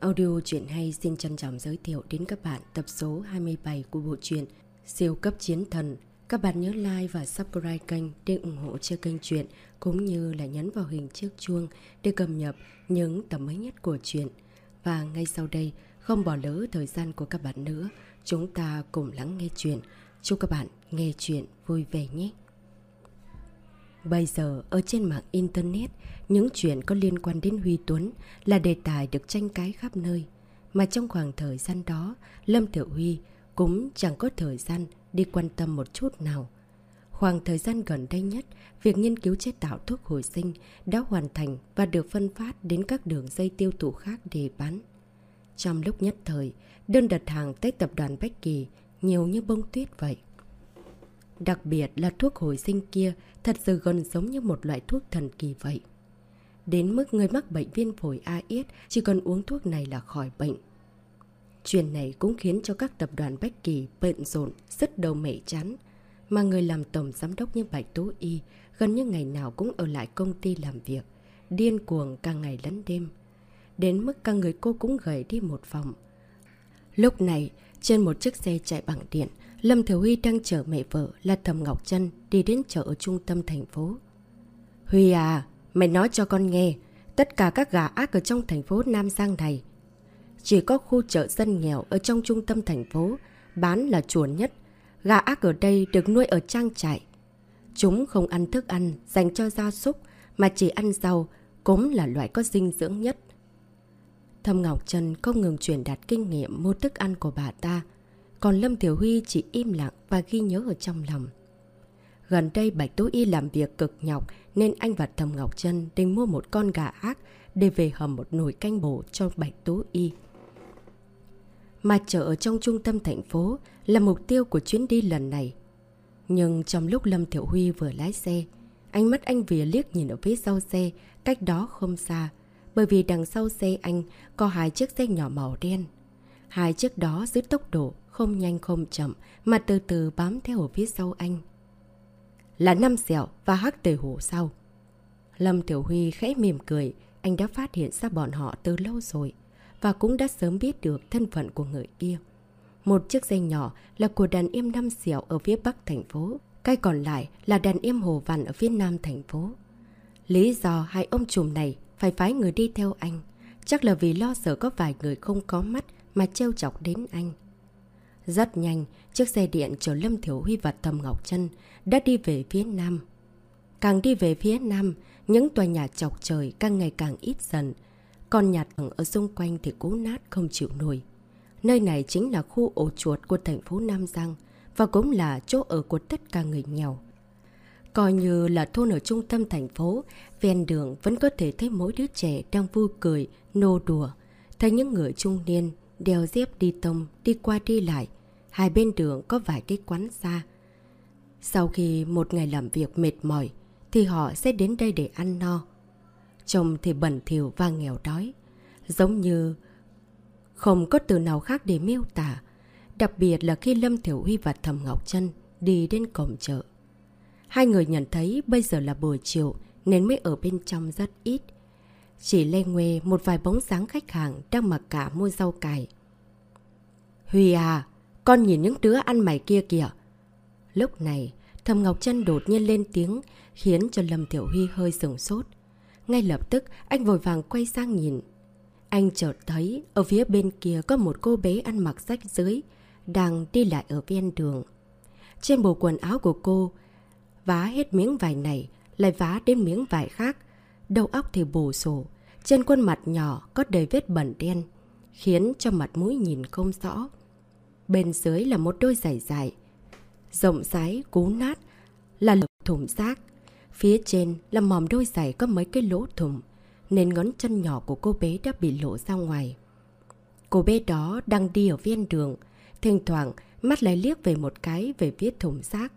Audio truyện hay xin trân trọng giới thiệu đến các bạn tập số 27 của bộ truyện Siêu cấp chiến thần. Các bạn nhớ like và subscribe kênh để ủng hộ cho kênh truyện cũng như là nhấn vào hình chiếc chuông để cập nhật những tập mới nhất của truyện. Và ngay sau đây, không bỏ lỡ thời gian của các bạn nữa, chúng ta cùng lắng nghe truyện. Chúc các bạn nghe truyện vui vẻ nhé. Bây giờ ở trên mạng Internet, những chuyện có liên quan đến Huy Tuấn là đề tài được tranh cãi khắp nơi. Mà trong khoảng thời gian đó, Lâm Tiểu Huy cũng chẳng có thời gian đi quan tâm một chút nào. Khoảng thời gian gần đây nhất, việc nghiên cứu chế tạo thuốc hồi sinh đã hoàn thành và được phân phát đến các đường dây tiêu thụ khác để bán. Trong lúc nhất thời, đơn đặt hàng tới tập đoàn Bách Kỳ nhiều như bông tuyết vậy. Đặc biệt là thuốc hồi sinh kia thật sự gần giống như một loại thuốc thần kỳ vậy. Đến mức người mắc bệnh viêm phổi AS chỉ cần uống thuốc này là khỏi bệnh. Chuyện này cũng khiến cho các tập đoàn Bách Kỳ bận rộn, rất đầu mẻ chán. Mà người làm tổng giám đốc như Bạch Tú Y gần như ngày nào cũng ở lại công ty làm việc, điên cuồng cả ngày lẫn đêm. Đến mức cả người cô cũng gầy đi một phòng. Lúc này, trên một chiếc xe chạy bằng điện, Lâm Thiểu Huy đang chở mẹ vợ là Thầm Ngọc Trân đi đến chợ ở trung tâm thành phố. Huy à, mày nói cho con nghe, tất cả các gà ác ở trong thành phố Nam Giang này. Chỉ có khu chợ dân nghèo ở trong trung tâm thành phố, bán là chuồn nhất. Gà ác ở đây được nuôi ở trang trại. Chúng không ăn thức ăn dành cho gia súc, mà chỉ ăn rau, cốm là loại có dinh dưỡng nhất. Thầm Ngọc Trân không ngừng truyền đạt kinh nghiệm mua thức ăn của bà ta, còn Lâm Tiểu Huy chỉ im lặng và ghi nhớ ở trong lòng. Gần đây Bạch Tố Y làm việc cực nhọc nên anh và Thầm Ngọc Trân định mua một con gà ác để về hầm một nồi canh bổ cho Bạch Tố Y. Mà chợ ở trong trung tâm thành phố là mục tiêu của chuyến đi lần này. Nhưng trong lúc Lâm Thiểu Huy vừa lái xe, ánh mắt anh vỉa liếc nhìn ở phía sau xe, cách đó không xa. Bởi vì đằng sau xe anh có hai chiếc xe nhỏ màu đen. Hai chiếc đó giữ tốc độ không nhanh không chậm mà từ từ bám theo ở phía sau anh. Là năm sẹo và hắc tề hổ sau. Lâm Tiểu Huy khẽ mỉm cười, anh đã phát hiện ra bọn họ từ lâu rồi và cũng đã sớm biết được thân phận của người kia. Một chiếc xe nhỏ là của đàn em năm sẹo ở phía bắc thành phố, cái còn lại là đàn em hồ vằn ở phía nam thành phố. Lý do hai ông trùm này phải phái người đi theo anh, chắc là vì lo sợ có vài người không có mắt mà trêu chọc đến anh. Rất nhanh, chiếc xe điện chở Lâm Thiểu Huy và Thầm Ngọc Trân đã đi về phía nam. Càng đi về phía nam, những tòa nhà chọc trời càng ngày càng ít dần. Còn nhà tầng ở xung quanh thì cũ nát không chịu nổi. Nơi này chính là khu ổ chuột của thành phố Nam Giang và cũng là chỗ ở của tất cả người nghèo. Coi như là thôn ở trung tâm thành phố, ven đường vẫn có thể thấy mỗi đứa trẻ đang vui cười, nô đùa. Thấy những người trung niên đeo dép đi tông, đi qua đi lại, Hai bên đường có vài cái quán xa. Sau khi một ngày làm việc mệt mỏi, thì họ sẽ đến đây để ăn no. Chồng thì bẩn thỉu và nghèo đói. Giống như không có từ nào khác để miêu tả. Đặc biệt là khi Lâm Thiểu Huy và Thầm Ngọc Trân đi đến cổng chợ. Hai người nhận thấy bây giờ là buổi chiều nên mới ở bên trong rất ít. Chỉ lê nguê một vài bóng dáng khách hàng đang mặc cả mua rau cải. Huy à, con nhìn những đứa ăn mày kia kìa. Lúc này, Thầm Ngọc Trân đột nhiên lên tiếng, khiến cho Lâm Tiểu Huy hơi sừng sốt. Ngay lập tức, anh vội vàng quay sang nhìn. Anh chợt thấy ở phía bên kia có một cô bé ăn mặc rách dưới, đang đi lại ở ven đường. Trên bộ quần áo của cô, vá hết miếng vải này, lại vá đến miếng vải khác. Đầu óc thì bổ sổ, trên khuôn mặt nhỏ có đầy vết bẩn đen, khiến cho mặt mũi nhìn không rõ. Bên dưới là một đôi giày dài. Rộng rái, cú nát, là lực thùng rác. Phía trên là mỏm đôi giày có mấy cái lỗ thùng, nên ngón chân nhỏ của cô bé đã bị lộ ra ngoài. Cô bé đó đang đi ở ven đường, thỉnh thoảng mắt lại liếc về một cái về viết thùng rác.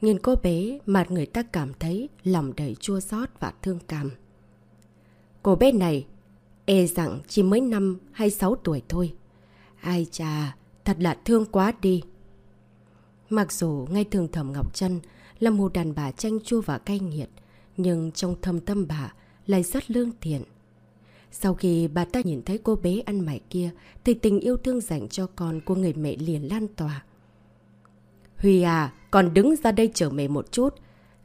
Nhìn cô bé, mặt người ta cảm thấy lòng đầy chua xót và thương cảm. Cô bé này, e rằng chỉ mới năm hay sáu tuổi thôi. Ai chà, Thật là thương quá đi. Mặc dù ngay thường thẩm Ngọc Trân là một đàn bà chanh chua và cay nghiệt, nhưng trong thâm tâm bà lại rất lương thiện. Sau khi bà ta nhìn thấy cô bé ăn mày kia, thì tình yêu thương dành cho con của người mẹ liền lan tỏa. Huy à, con đứng ra đây chờ mẹ một chút.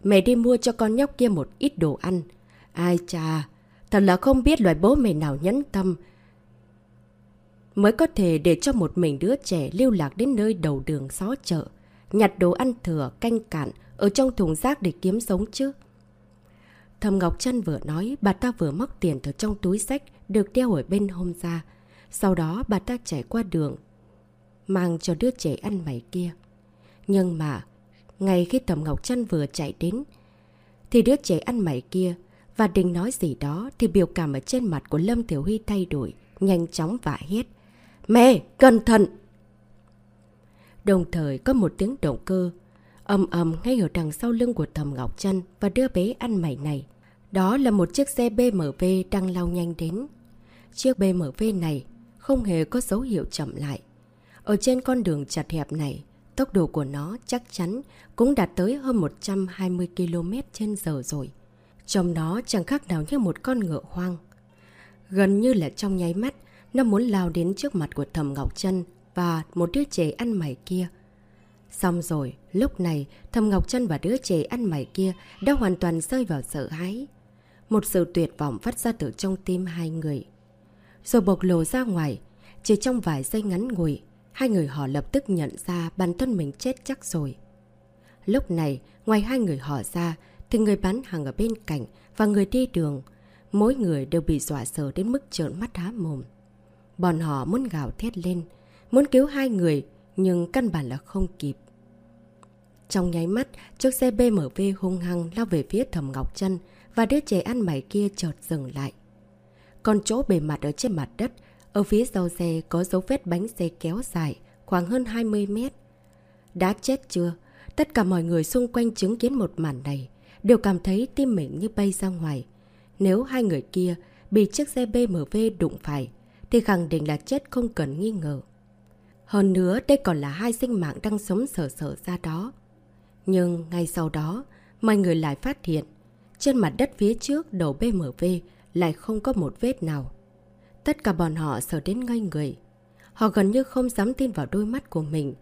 Mẹ đi mua cho con nhóc kia một ít đồ ăn. Ai chà, thật là không biết loài bố mẹ nào nhẫn tâm. Mới có thể để cho một mình đứa trẻ lưu lạc đến nơi đầu đường xó chợ. Nhặt đồ ăn thừa, canh cạn ở trong thùng rác để kiếm sống chứ. Thầm Ngọc Trân vừa nói, bà ta vừa móc tiền từ trong túi sách được đeo ở bên hông ra. Sau đó bà ta chạy qua đường, mang cho đứa trẻ ăn mày kia. Nhưng mà, ngay khi Thầm Ngọc Trân vừa chạy đến, thì đứa trẻ ăn mày kia và định nói gì đó thì biểu cảm ở trên mặt của Lâm Tiểu Huy thay đổi, nhanh chóng vạ hết. Mẹ, cẩn thận! Đồng thời có một tiếng động cơ ầm ầm ngay ở đằng sau lưng của Thầm Ngọc Trân và đứa bé ăn mày này. Đó là một chiếc xe BMW đang lao nhanh đến. Chiếc BMW này không hề có dấu hiệu chậm lại. Ở trên con đường chặt hẹp này, tốc độ của nó chắc chắn cũng đạt tới hơn 120 km trên giờ rồi. Trong nó chẳng khác nào như một con ngựa hoang. Gần như là trong nháy mắt, nó muốn lao đến trước mặt của Thầm Ngọc Trân và một đứa trẻ ăn mày kia. Xong rồi, lúc này, Thầm Ngọc Trân và đứa trẻ ăn mày kia đã hoàn toàn rơi vào sợ hãi. Một sự tuyệt vọng phát ra từ trong tim hai người. Rồi bộc lộ ra ngoài, chỉ trong vài giây ngắn ngủi, hai người họ lập tức nhận ra bản thân mình chết chắc rồi. Lúc này, ngoài hai người họ ra, thì người bán hàng ở bên cạnh và người đi đường, mỗi người đều bị dọa sợ đến mức trợn mắt há mồm. Bọn họ muốn gào thét lên, muốn cứu hai người, nhưng căn bản là không kịp. Trong nháy mắt, chiếc xe BMW hung hăng lao về phía thẩm Ngọc Trân và đứa trẻ ăn mày kia chợt dừng lại. Còn chỗ bề mặt ở trên mặt đất, ở phía sau xe có dấu vết bánh xe kéo dài, khoảng hơn 20 mét. Đã chết chưa? Tất cả mọi người xung quanh chứng kiến một màn này, đều cảm thấy tim mình như bay ra ngoài. Nếu hai người kia bị chiếc xe BMW đụng phải, thì khẳng định là chết không cần nghi ngờ. Hơn nữa, đây còn là hai sinh mạng đang sống sở sở ra đó. Nhưng ngay sau đó, mọi người lại phát hiện, trên mặt đất phía trước đầu BMW lại không có một vết nào. Tất cả bọn họ sợ đến ngay người. Họ gần như không dám tin vào đôi mắt của mình.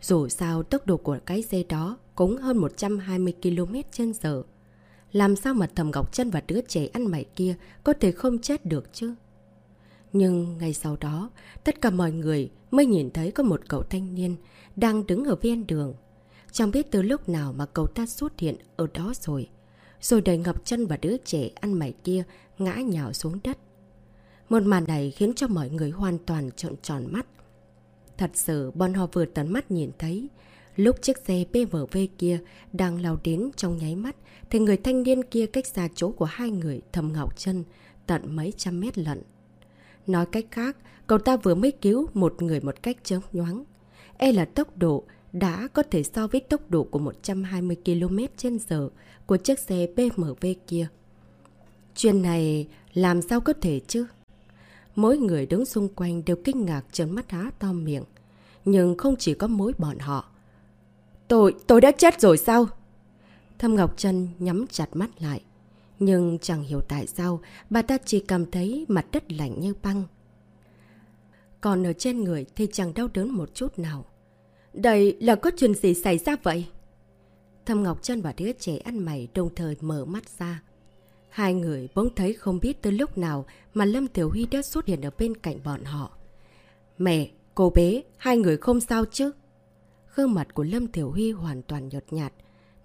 Dù sao tốc độ của cái xe đó cũng hơn 120 km trên giờ. Làm sao mà thầm Ngọc chân và đứa trẻ ăn mày kia có thể không chết được chứ? Nhưng ngay sau đó, tất cả mọi người mới nhìn thấy có một cậu thanh niên đang đứng ở ven đường. Chẳng biết từ lúc nào mà cậu ta xuất hiện ở đó rồi. Rồi đầy ngập chân và đứa trẻ ăn mày kia ngã nhào xuống đất. Một màn này khiến cho mọi người hoàn toàn trợn tròn mắt. Thật sự bọn họ vừa tấn mắt nhìn thấy. Lúc chiếc xe BMW kia đang lao đến trong nháy mắt thì người thanh niên kia cách xa chỗ của hai người thầm ngọc chân tận mấy trăm mét lận. Nói cách khác, cậu ta vừa mới cứu một người một cách chớm nhoáng. E là tốc độ đã có thể so với tốc độ của 120 km trên giờ của chiếc xe BMW kia. Chuyện này làm sao có thể chứ? Mỗi người đứng xung quanh đều kinh ngạc trấn mắt há to miệng. Nhưng không chỉ có mỗi bọn họ. Tôi, tôi đã chết rồi sao? Thâm Ngọc Trân nhắm chặt mắt lại. Nhưng chẳng hiểu tại sao bà ta chỉ cảm thấy mặt đất lạnh như băng. Còn ở trên người thì chẳng đau đớn một chút nào. Đây là có chuyện gì xảy ra vậy? Thâm Ngọc Trân và đứa trẻ ăn mày đồng thời mở mắt ra. Hai người bỗng thấy không biết từ lúc nào mà Lâm Tiểu Huy đã xuất hiện ở bên cạnh bọn họ. Mẹ, cô bé, hai người không sao chứ? Khương mặt của Lâm Tiểu Huy hoàn toàn nhợt nhạt.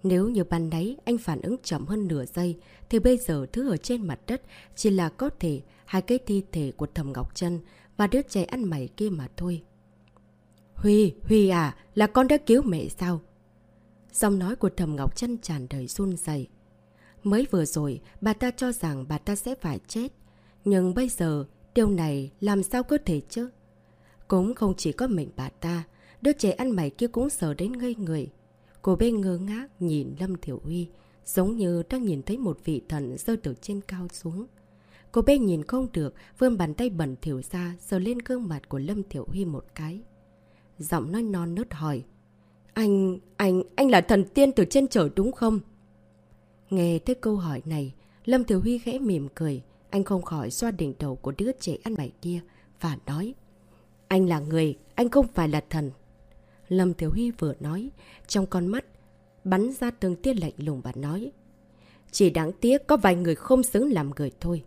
Nếu như ban nấy anh phản ứng chậm hơn nửa giây, thì bây giờ thứ ở trên mặt đất chỉ là có thể hai cái thi thể của Thầm Ngọc Trân và đứa trẻ ăn mày kia mà thôi. Huy, Huy à, là con đã cứu mẹ sao? Giọng nói của Thầm Ngọc Trân tràn đầy run dày. Mới vừa rồi, bà ta cho rằng bà ta sẽ phải chết. Nhưng bây giờ, điều này làm sao có thể chứ? Cũng không chỉ có mình bà ta, đứa trẻ ăn mày kia cũng sợ đến ngây người. Cô bé ngơ ngác nhìn Lâm Thiểu Huy, giống như đang nhìn thấy một vị thần rơi từ trên cao xuống. Cô bé nhìn không được, vươn bàn tay bẩn thiểu ra, sờ lên gương mặt của Lâm Thiểu Huy một cái. Giọng nói non nớt hỏi. Anh, anh, anh là thần tiên từ trên trời đúng không? Nghe thấy câu hỏi này, Lâm Thiểu Huy khẽ mỉm cười. anh không khỏi xoa đỉnh đầu của đứa trẻ ăn mày kia và nói Anh là người, anh không phải là thần. Lâm Thiếu Huy vừa nói, trong con mắt bắn ra từng tia lạnh lùng và nói Chỉ đáng tiếc có vài người không xứng làm người thôi.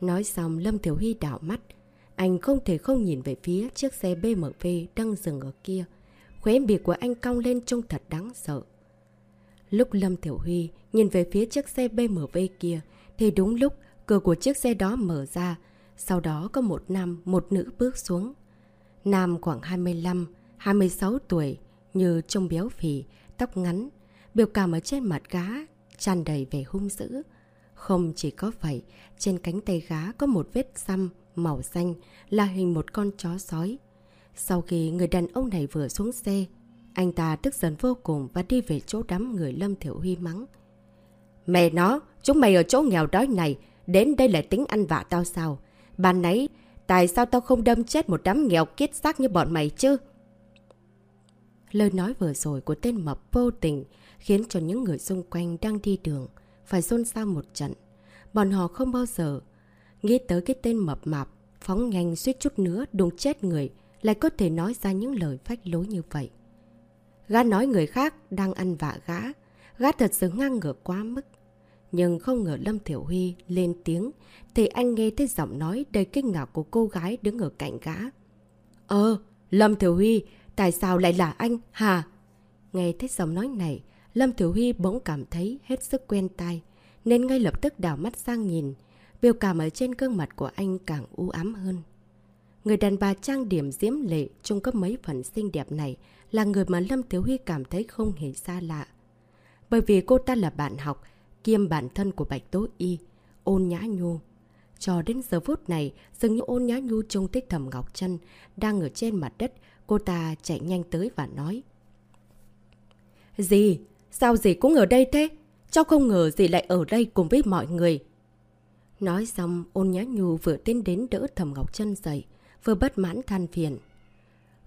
Nói xong Lâm Thiếu Huy đảo mắt, anh không thể không nhìn về phía chiếc xe BMW đang dừng ở kia. Khóe miệng của anh cong lên trông thật đáng sợ. Lúc Lâm Thiểu Huy nhìn về phía chiếc xe BMW kia, thì đúng lúc cửa của chiếc xe đó mở ra. Sau đó có một nam, một nữ bước xuống. Nam khoảng 25, 26 tuổi, như trông béo phì, tóc ngắn, biểu cảm ở trên mặt gá, tràn đầy vẻ hung dữ. Không chỉ có vậy, trên cánh tay gá có một vết xăm màu xanh là hình một con chó sói. Sau khi người đàn ông này vừa xuống xe, anh ta tức giận vô cùng và đi về chỗ đám người Lâm Thiểu Huy mắng. Mẹ nó, chúng mày ở chỗ nghèo đói này, đến đây lại tính ăn vạ tao sao? Ban nấy, tại sao tao không đâm chết một đám nghèo kiết xác như bọn mày chứ? Lời nói vừa rồi của tên mập vô tình khiến cho những người xung quanh đang đi đường phải xôn xao một trận. Bọn họ không bao giờ nghĩ tới cái tên mập mạp, phóng nhanh suýt chút nữa đụng chết người, lại có thể nói ra những lời phách lối như vậy. Gã nói người khác đang ăn vạ gã, gã thật sự ngang ngược quá mức. Nhưng không ngờ Lâm Thiểu Huy lên tiếng, thì anh nghe thấy giọng nói đầy kinh ngạc của cô gái đứng ở cạnh gã. Ờ, Lâm Thiểu Huy, tại sao lại là anh, hả? Nghe thấy giọng nói này, Lâm Thiểu Huy bỗng cảm thấy hết sức quen tai, nên ngay lập tức đảo mắt sang nhìn. Biểu cảm ở trên gương mặt của anh càng u ám hơn. Người đàn bà trang điểm diễm lệ trung cấp mấy phần xinh đẹp này là người mà Lâm Thiếu Huy cảm thấy không hề xa lạ. Bởi vì cô ta là bạn học, kiêm bản thân của Bạch Tố Y, ôn nhã nhu. Cho đến giờ phút này, dường như ôn nhã nhu trông thích thầm Ngọc chân đang ở trên mặt đất, cô ta chạy nhanh tới và nói. Gì? Sao gì cũng ở đây thế? Cháu không ngờ gì lại ở đây cùng với mọi người. Nói xong, ôn nhá nhu vừa tiến đến đỡ thầm Ngọc chân dậy, vừa bất mãn than phiền.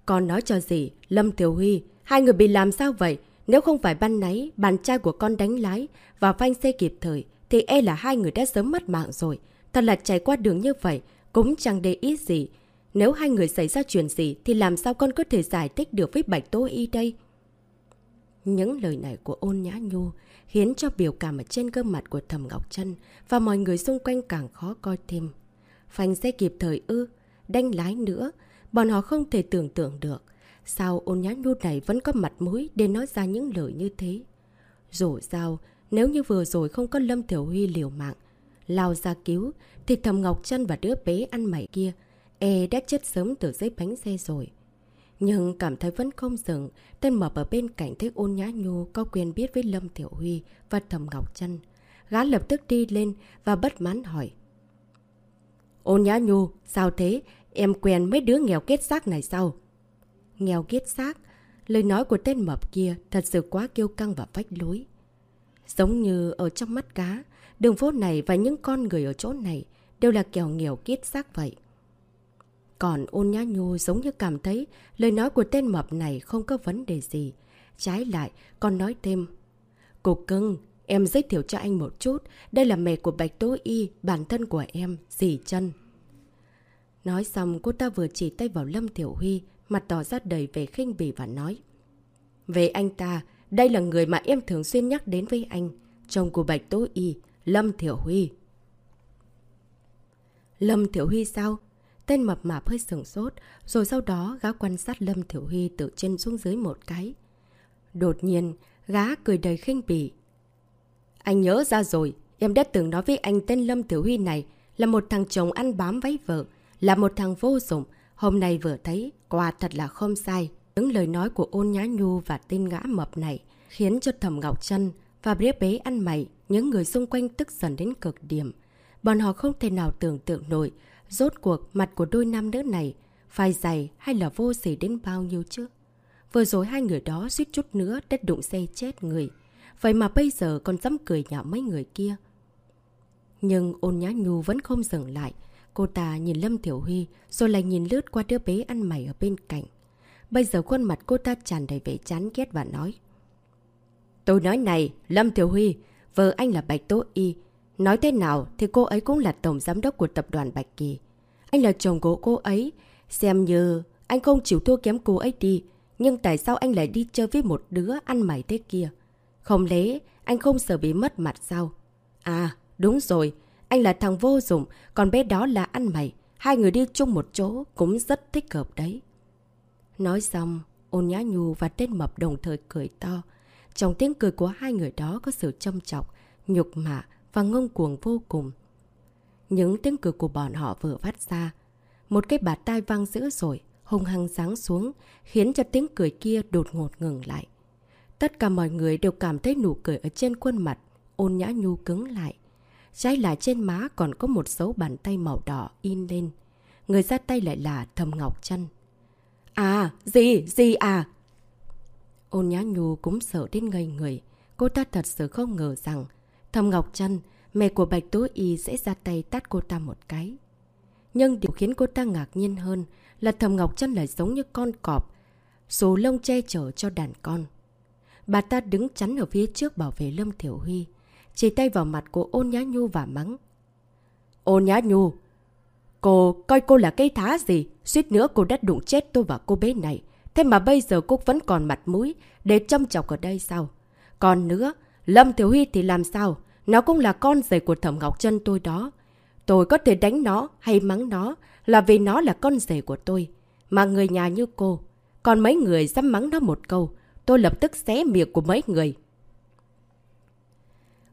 Con nói cho gì, Lâm Thiểu Huy, hai người bị làm sao vậy? Nếu không phải ban nấy, bạn trai của con đánh lái và phanh xe kịp thời, thì e là hai người đã sớm mất mạng rồi. Thật là chạy qua đường như vậy, cũng chẳng để ý gì. Nếu hai người xảy ra chuyện gì, thì làm sao con có thể giải thích được với Bạch Tố Y đây? Những lời này của ôn nhã nhu khiến cho biểu cảm ở trên gương mặt của Thầm Ngọc Trân và mọi người xung quanh càng khó coi thêm. Phanh xe kịp thời ư, đánh lái nữa, bọn họ không thể tưởng tượng được. Sao ôn nhã nhu này vẫn có mặt mũi để nói ra những lời như thế? Dù sao, nếu như vừa rồi không có Lâm Thiểu Huy liều mạng, lao ra cứu, thì Thầm Ngọc Trân và đứa bé ăn mày kia, e đã chết sớm từ dưới bánh xe rồi. Nhưng cảm thấy vẫn không dừng, tên mập ở bên cạnh thấy ôn nhã nhu có quyền biết với Lâm Tiểu Huy và Thầm Ngọc Trân. gá lập tức đi lên và bất mãn hỏi. Ôn nhã nhu, sao thế? Em quen mấy đứa nghèo kết xác này sao? Nghèo kết xác? Lời nói của tên mập kia thật sự quá kiêu căng và phách lối. Giống như ở trong mắt cá, đường phố này và những con người ở chỗ này đều là kẻo nghèo kết xác vậy. Còn ôn nhã nhu giống như cảm thấy lời nói của tên mập này không có vấn đề gì. Trái lại, còn nói thêm. Cô cưng, em giới thiệu cho anh một chút. Đây là mẹ của Bạch Tố Y, bản thân của em, dì chân. Nói xong, cô ta vừa chỉ tay vào Lâm Tiểu Huy, mặt tỏ ra đầy vẻ khinh bỉ và nói. Về anh ta, đây là người mà em thường xuyên nhắc đến với anh, chồng của Bạch Tố Y, Lâm Tiểu Huy. Lâm Tiểu Huy sao? Tên mập mạp hơi sừng sốt, rồi sau đó gã quan sát Lâm Thiểu Huy từ trên xuống dưới một cái. Đột nhiên, gã cười đầy khinh bỉ. Anh nhớ ra rồi, em đã từng nói với anh tên Lâm Thiểu Huy này là một thằng chồng ăn bám váy vợ, là một thằng vô dụng. Hôm nay vừa thấy, quà thật là không sai. Những lời nói của ôn nhá nhu và tên gã mập này khiến cho thầm Ngọc chân và bế bế ăn mày, những người xung quanh tức giận đến cực điểm. Bọn họ không thể nào tưởng tượng nổi Rốt cuộc mặt của đôi nam nữ này phải dày hay là vô sỉ đến bao nhiêu chứ? Vừa rồi hai người đó suýt chút nữa đất đụng xe chết người. Vậy mà bây giờ còn dám cười nhạo mấy người kia. Nhưng ôn nhã nhu vẫn không dừng lại. Cô ta nhìn Lâm Thiểu Huy rồi lại nhìn lướt qua đứa bé ăn mày ở bên cạnh. Bây giờ khuôn mặt cô ta tràn đầy vẻ chán ghét và nói. Tôi nói này, Lâm Thiểu Huy, vợ anh là Bạch Tố Y. Nói thế nào thì cô ấy cũng là tổng giám đốc của tập đoàn Bạch Kỳ. Anh là chồng của cô ấy. Xem như anh không chịu thua kém cô ấy đi. Nhưng tại sao anh lại đi chơi với một đứa ăn mày thế kia? Không lẽ anh không sợ bị mất mặt sao? À, đúng rồi. Anh là thằng vô dụng, còn bé đó là ăn mày. Hai người đi chung một chỗ cũng rất thích hợp đấy. Nói xong, ôn nhã nhu và tên mập đồng thời cười to. Trong tiếng cười của hai người đó có sự châm chọc, nhục mạ và ngông cuồng vô cùng. Những tiếng cười của bọn họ vừa phát ra. Một cái bạt tai vang dữ rồi, hung hăng giáng xuống, khiến cho tiếng cười kia đột ngột ngừng lại. Tất cả mọi người đều cảm thấy nụ cười ở trên khuôn mặt, ôn nhã nhu cứng lại. Trái lại trên má còn có một dấu bàn tay màu đỏ in lên. Người ra tay lại là Thầm Ngọc chân À, gì, gì à? Ôn nhã nhu cũng sợ đến ngây người. Cô ta thật sự không ngờ rằng Thầm Ngọc chân mẹ của Bạch Tố Y sẽ ra tay tát cô ta một cái. Nhưng điều khiến cô ta ngạc nhiên hơn là Thầm Ngọc chân lại giống như con cọp, số lông che chở cho đàn con. Bà ta đứng chắn ở phía trước bảo vệ Lâm Thiểu Huy, chỉ tay vào mặt của ôn nhã nhu và mắng. Ôn nhã nhu, cô coi cô là cây thá gì, suýt nữa cô đã đụng chết tôi và cô bé này. Thế mà bây giờ cô vẫn còn mặt mũi để châm chọc ở đây sao? Còn nữa, Lâm Thiếu Huy thì làm sao? Nó cũng là con rể của Thẩm Ngọc Trân tôi đó. Tôi có thể đánh nó hay mắng nó là vì nó là con rể của tôi. Mà người nhà như cô, còn mấy người dám mắng nó một câu, tôi lập tức xé miệng của mấy người.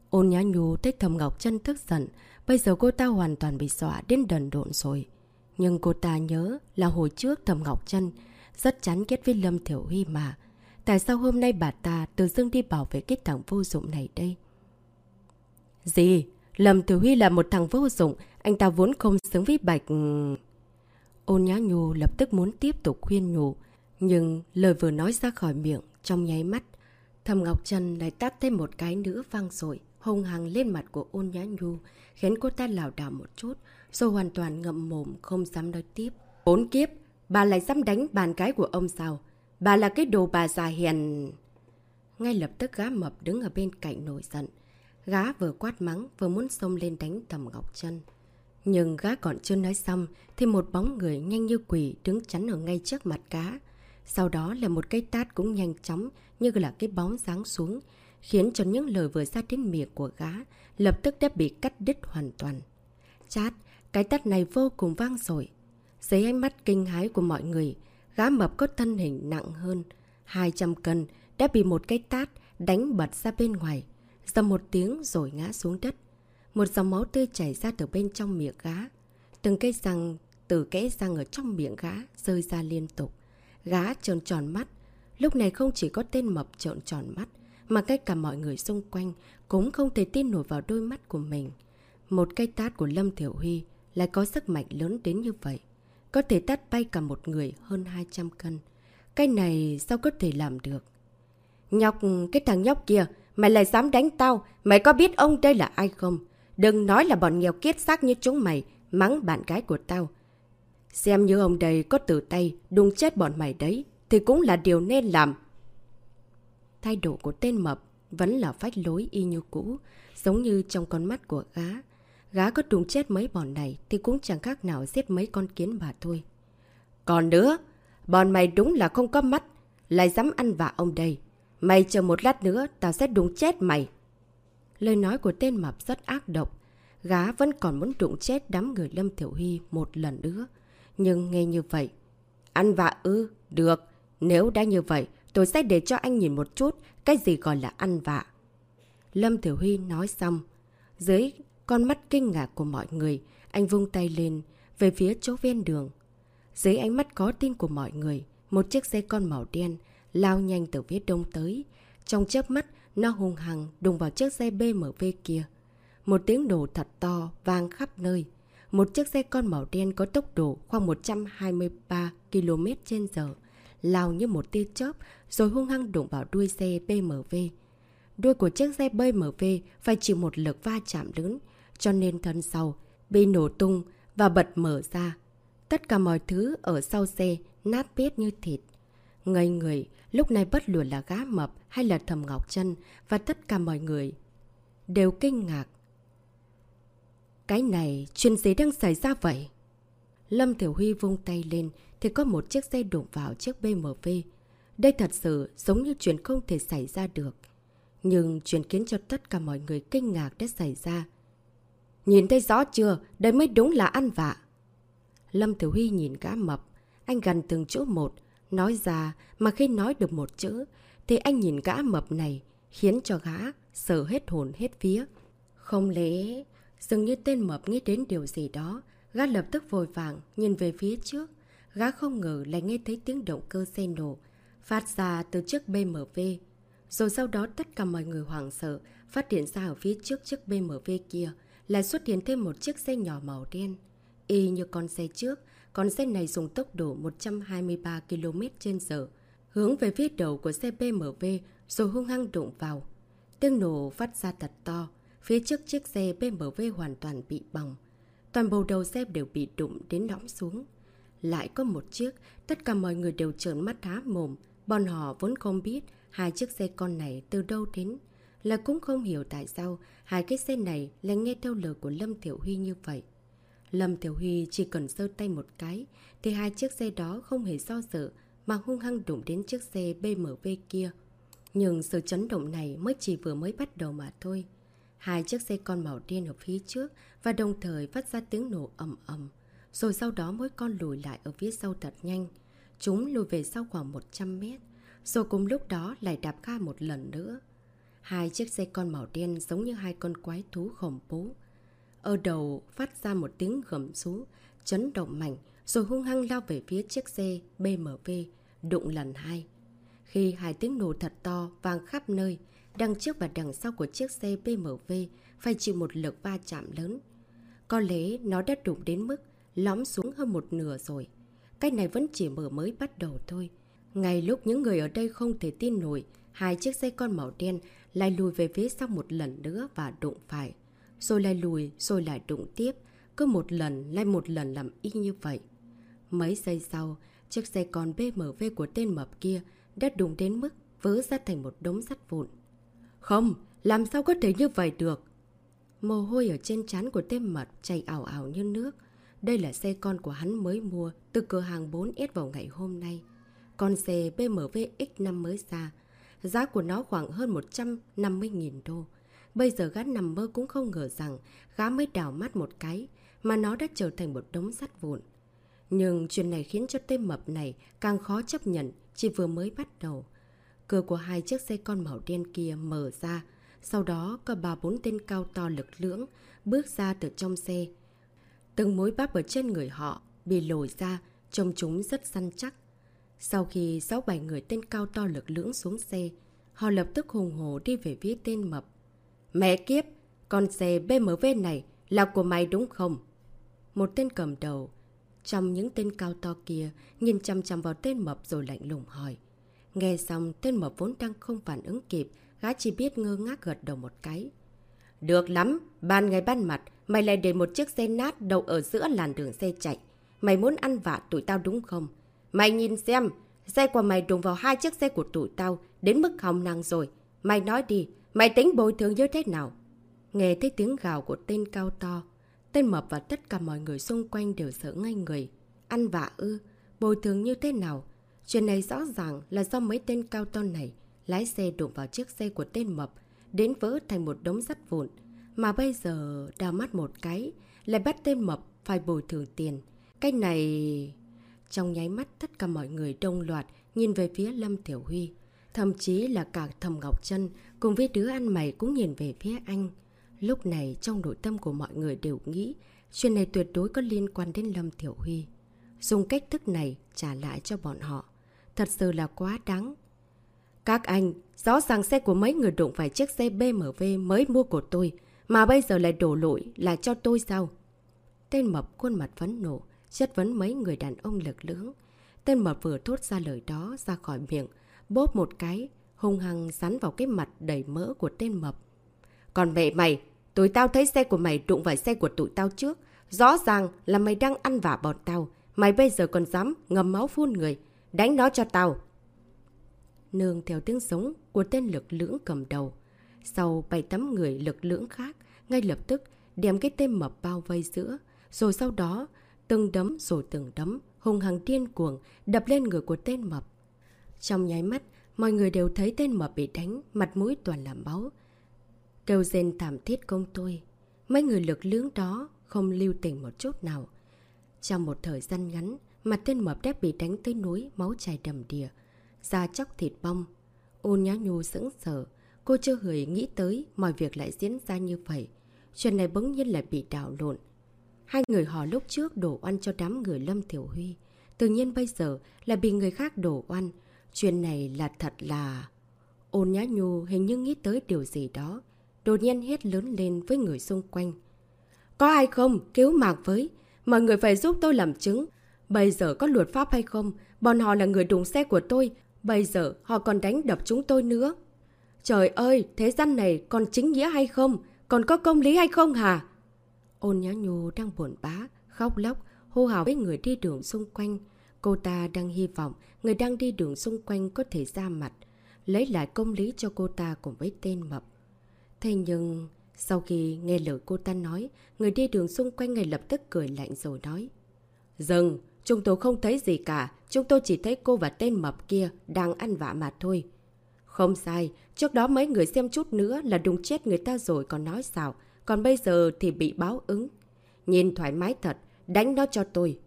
Ôn nhá nhu thấy Thẩm Ngọc Trân tức giận, bây giờ cô ta hoàn toàn bị dọa đến đần độn rồi. Nhưng cô ta nhớ là hồi trước Thẩm Ngọc Trân rất chán ghét với Lâm Thiểu Huy mà. Tại sao hôm nay bà ta tự dưng đi bảo vệ cái thằng vô dụng này đây? Gì? Lâm Tử Huy là một thằng vô dụng, anh ta vốn không xứng với Bạch... Ôn nhá nhu lập tức muốn tiếp tục khuyên nhủ, nhưng lời vừa nói ra khỏi miệng trong nháy mắt. Thầm Ngọc Trần lại tát thêm một cái nữa vang rồi hung hăng lên mặt của ôn nhã nhu, khiến cô ta lảo đảo một chút, rồi hoàn toàn ngậm mồm không dám nói tiếp. Bốn kiếp, bà lại dám đánh bàn cái của ông sao? Bà là cái đồ bà già hiền... Ngay lập tức gá mập đứng ở bên cạnh nổi giận. Gá vừa quát mắng, vừa muốn xông lên đánh tầm Ngọc chân Nhưng gá còn chưa nói xong, thì một bóng người nhanh như quỷ đứng chắn ở ngay trước mặt cá. Sau đó là một cây tát cũng nhanh chóng, như là cái bóng dáng xuống, khiến cho những lời vừa ra đến miệng của gá lập tức đã bị cắt đứt hoàn toàn. Chát, cái tát này vô cùng vang dội Dưới ánh mắt kinh hái của mọi người, Gã mập có thân hình nặng hơn. 200 cân đã bị một cái tát đánh bật ra bên ngoài, dầm một tiếng rồi ngã xuống đất. Một dòng máu tươi chảy ra từ bên trong miệng gã, Từng cây răng từ kẽ răng ở trong miệng gã rơi ra liên tục. Gã tròn tròn mắt. Lúc này không chỉ có tên mập trợn tròn mắt, mà ngay cả mọi người xung quanh cũng không thể tin nổi vào đôi mắt của mình. Một cây tát của Lâm Thiểu Huy lại có sức mạnh lớn đến như vậy. Có thể tát bay cả một người hơn 200 cân. Cái này sao có thể làm được? Nhóc, cái thằng nhóc kia, mày lại dám đánh tao, mày có biết ông đây là ai không? Đừng nói là bọn nghèo kiết xác như chúng mày, mắng bạn gái của tao. Xem như ông đây có tự tay đùng chết bọn mày đấy, thì cũng là điều nên làm. Thái độ của tên mập vẫn là phách lối y như cũ, giống như trong con mắt của gá. Gá có đụng chết mấy bọn này thì cũng chẳng khác nào giết mấy con kiến bà thôi. Còn nữa, bọn mày đúng là không có mắt, lại dám ăn vạ ông đây. Mày chờ một lát nữa, tao sẽ đụng chết mày. Lời nói của tên mập rất ác độc. Gá vẫn còn muốn đụng chết đám người Lâm Thiểu Huy một lần nữa. Nhưng nghe như vậy, ăn vạ ư, được. Nếu đã như vậy, tôi sẽ để cho anh nhìn một chút cái gì gọi là ăn vạ. Lâm Thiểu Huy nói xong. Dưới con mắt kinh ngạc của mọi người, anh vung tay lên về phía chỗ ven đường. Dưới ánh mắt có tin của mọi người, một chiếc xe con màu đen lao nhanh từ phía đông tới. Trong chớp mắt, nó hung hăng đùng vào chiếc xe BMW kia. Một tiếng nổ thật to vang khắp nơi. Một chiếc xe con màu đen có tốc độ khoảng 123 km trên giờ lao như một tia chớp rồi hung hăng đụng vào đuôi xe BMW. Đuôi của chiếc xe BMW phải chịu một lực va chạm lớn, cho nên thân sau bị nổ tung và bật mở ra. Tất cả mọi thứ ở sau xe nát bét như thịt. Ngây người, lúc này bất luận là gá mập hay là thầm ngọc chân và tất cả mọi người đều kinh ngạc. Cái này, chuyện gì đang xảy ra vậy? Lâm Tiểu Huy vung tay lên thì có một chiếc xe đụng vào chiếc BMW. Đây thật sự giống như chuyện không thể xảy ra được. Nhưng chuyện khiến cho tất cả mọi người kinh ngạc đã xảy ra. Nhìn thấy rõ chưa? Đây mới đúng là ăn vạ. Lâm Tiểu Huy nhìn gã mập. Anh gần từng chỗ một. Nói ra mà khi nói được một chữ thì anh nhìn gã mập này khiến cho gã sợ hết hồn hết vía. Không lẽ dường như tên mập nghĩ đến điều gì đó. Gã lập tức vội vàng nhìn về phía trước. Gã không ngờ lại nghe thấy tiếng động cơ xe nổ phát ra từ chiếc BMW. Rồi sau đó tất cả mọi người hoảng sợ, phát hiện ra ở phía trước chiếc BMW kia lại xuất hiện thêm một chiếc xe nhỏ màu đen. Y như con xe trước, con xe này dùng tốc độ 123 km/h hướng về phía đầu của xe BMW rồi hung hăng đụng vào. Tiếng nổ phát ra thật to, phía trước chiếc xe BMW hoàn toàn bị bỏng. Toàn bộ đầu xe đều bị đụng đến đóng xuống. Lại có một chiếc, tất cả mọi người đều trợn mắt há mồm. Bọn họ vốn không biết hai chiếc xe con này từ đâu đến. Là cũng không hiểu tại sao hai cái xe này lại nghe theo lời của Lâm Tiểu Huy như vậy. Lâm Tiểu Huy chỉ cần sơ tay một cái, thì hai chiếc xe đó không hề do dự mà hung hăng đụng đến chiếc xe BMW kia. Nhưng sự chấn động này mới chỉ vừa mới bắt đầu mà thôi. Hai chiếc xe con màu đen ở phía trước và đồng thời phát ra tiếng nổ ầm ầm. Rồi sau đó mỗi con lùi lại ở phía sau thật nhanh. Chúng lùi về sau khoảng 100 mét. Rồi cùng lúc đó lại đạp ga một lần nữa. Hai chiếc xe con màu đen giống như hai con quái thú khổng bố. Ở đầu phát ra một tiếng gầm rú, chấn động mạnh, rồi hung hăng lao về phía chiếc xe BMW, đụng lần hai. Khi hai tiếng nổ thật to vang khắp nơi, đằng trước và đằng sau của chiếc xe BMW phải chịu một lực va chạm lớn. Có lẽ nó đã đụng đến mức lõm xuống hơn một nửa rồi. Cái này vẫn chỉ mở mới bắt đầu thôi. Ngay lúc những người ở đây không thể tin nổi, hai chiếc xe con màu đen lại lùi về phía sau một lần nữa và đụng phải. Rồi lại lùi, rồi lại đụng tiếp. Cứ một lần, lại một lần làm y như vậy. Mấy giây sau, chiếc xe con BMW của tên mập kia đã đụng đến mức vỡ ra thành một đống sắt vụn. Không, làm sao có thể như vậy được? Mồ hôi ở trên trán của tên mật chảy ảo ảo như nước. Đây là xe con của hắn mới mua từ cửa hàng 4S vào ngày hôm nay. Con xe BMW X5 mới ra. Giá của nó khoảng hơn 150.000 đô. Bây giờ gã nằm mơ cũng không ngờ rằng gã mới đảo mắt một cái mà nó đã trở thành một đống sắt vụn. Nhưng chuyện này khiến cho tên mập này càng khó chấp nhận chỉ vừa mới bắt đầu. Cửa của hai chiếc xe con màu đen kia mở ra. Sau đó có ba bốn tên cao to lực lưỡng bước ra từ trong xe. Từng mối bắp ở trên người họ bị lồi ra, trông chúng rất săn chắc. Sau khi sáu bảy người tên cao to lực lưỡng xuống xe, họ lập tức hùng hồ đi về phía tên mập. Mẹ kiếp, con xe BMW này là của mày đúng không? Một tên cầm đầu, trong những tên cao to kia, nhìn chăm chăm vào tên mập rồi lạnh lùng hỏi. Nghe xong, tên mập vốn đang không phản ứng kịp, gã chỉ biết ngơ ngác gật đầu một cái. Được lắm, ban ngày ban mặt, mày lại để một chiếc xe nát đậu ở giữa làn đường xe chạy. Mày muốn ăn vạ tụi tao đúng không? Mày nhìn xem, xe của mày đụng vào hai chiếc xe của tụi tao, đến mức hỏng năng rồi. Mày nói đi, mày tính bồi thường như thế nào? Nghe thấy tiếng gào của tên cao to, tên mập và tất cả mọi người xung quanh đều sợ ngay người. Ăn vạ ư, bồi thường như thế nào? Chuyện này rõ ràng là do mấy tên cao to này lái xe đụng vào chiếc xe của tên mập, đến vỡ thành một đống sắt vụn. Mà bây giờ đào mắt một cái, lại bắt tên mập phải bồi thường tiền. Cái này... Trong nháy mắt tất cả mọi người đông loạt nhìn về phía Lâm Tiểu Huy. Thậm chí là cả Thầm Ngọc Trân cùng với đứa ăn mày cũng nhìn về phía anh. Lúc này trong nội tâm của mọi người đều nghĩ chuyện này tuyệt đối có liên quan đến Lâm Tiểu Huy. Dùng cách thức này trả lại cho bọn họ. Thật sự là quá đáng. Các anh, rõ ràng xe của mấy người đụng phải chiếc xe BMW mới mua của tôi, mà bây giờ lại đổ lỗi là cho tôi sao? Tên mập khuôn mặt phấn nộ, chất vấn mấy người đàn ông lực lưỡng. Tên mập vừa thốt ra lời đó ra khỏi miệng, bóp một cái, hung hăng rắn vào cái mặt đầy mỡ của tên mập. Còn mẹ mày, tụi tao thấy xe của mày đụng vào xe của tụi tao trước. Rõ ràng là mày đang ăn vả bọn tao. Mày bây giờ còn dám ngầm máu phun người. Đánh nó cho tao. Nương theo tiếng sống của tên lực lưỡng cầm đầu. Sau bảy tấm người lực lưỡng khác, ngay lập tức đem cái tên mập bao vây giữa. Rồi sau đó, từng đấm rồi từng đấm, hùng hằng điên cuồng, đập lên người của tên mập. Trong nháy mắt, mọi người đều thấy tên mập bị đánh, mặt mũi toàn là máu. Kêu rên thảm thiết công tôi. Mấy người lực lưỡng đó không lưu tình một chút nào. Trong một thời gian ngắn, mặt tên mập đã bị đánh tới núi, máu chảy đầm đìa. Da chóc thịt bong. Ôn nhá nhu sững sờ. Cô chưa hề nghĩ tới mọi việc lại diễn ra như vậy. Chuyện này bỗng nhiên lại bị đảo lộn. Hai người họ lúc trước đổ oan cho đám người Lâm Tiểu Huy. Tự nhiên bây giờ lại bị người khác đổ oan. Chuyện này là thật là... Ôn nhã nhu hình như nghĩ tới điều gì đó. Đột nhiên hét lớn lên với người xung quanh. Có ai không? Cứu mạc với. Mọi người phải giúp tôi làm chứng. Bây giờ có luật pháp hay không? Bọn họ là người đụng xe của tôi. Bây giờ họ còn đánh đập chúng tôi nữa. Trời ơi, thế gian này còn chính nghĩa hay không? Còn có công lý hay không hả? Ôn nhã nhu đang buồn bã khóc lóc, hô hào với người đi đường xung quanh. Cô ta đang hy vọng người đang đi đường xung quanh có thể ra mặt, lấy lại công lý cho cô ta cùng với tên mập. Thế nhưng, sau khi nghe lời cô ta nói, người đi đường xung quanh ngay lập tức cười lạnh rồi nói. Dừng, chúng tôi không thấy gì cả, chúng tôi chỉ thấy cô và tên mập kia đang ăn vạ mà thôi. Không sai, trước đó mấy người xem chút nữa là đúng chết người ta rồi còn nói sao, còn bây giờ thì bị báo ứng. Nhìn thoải mái thật, đánh nó cho tôi.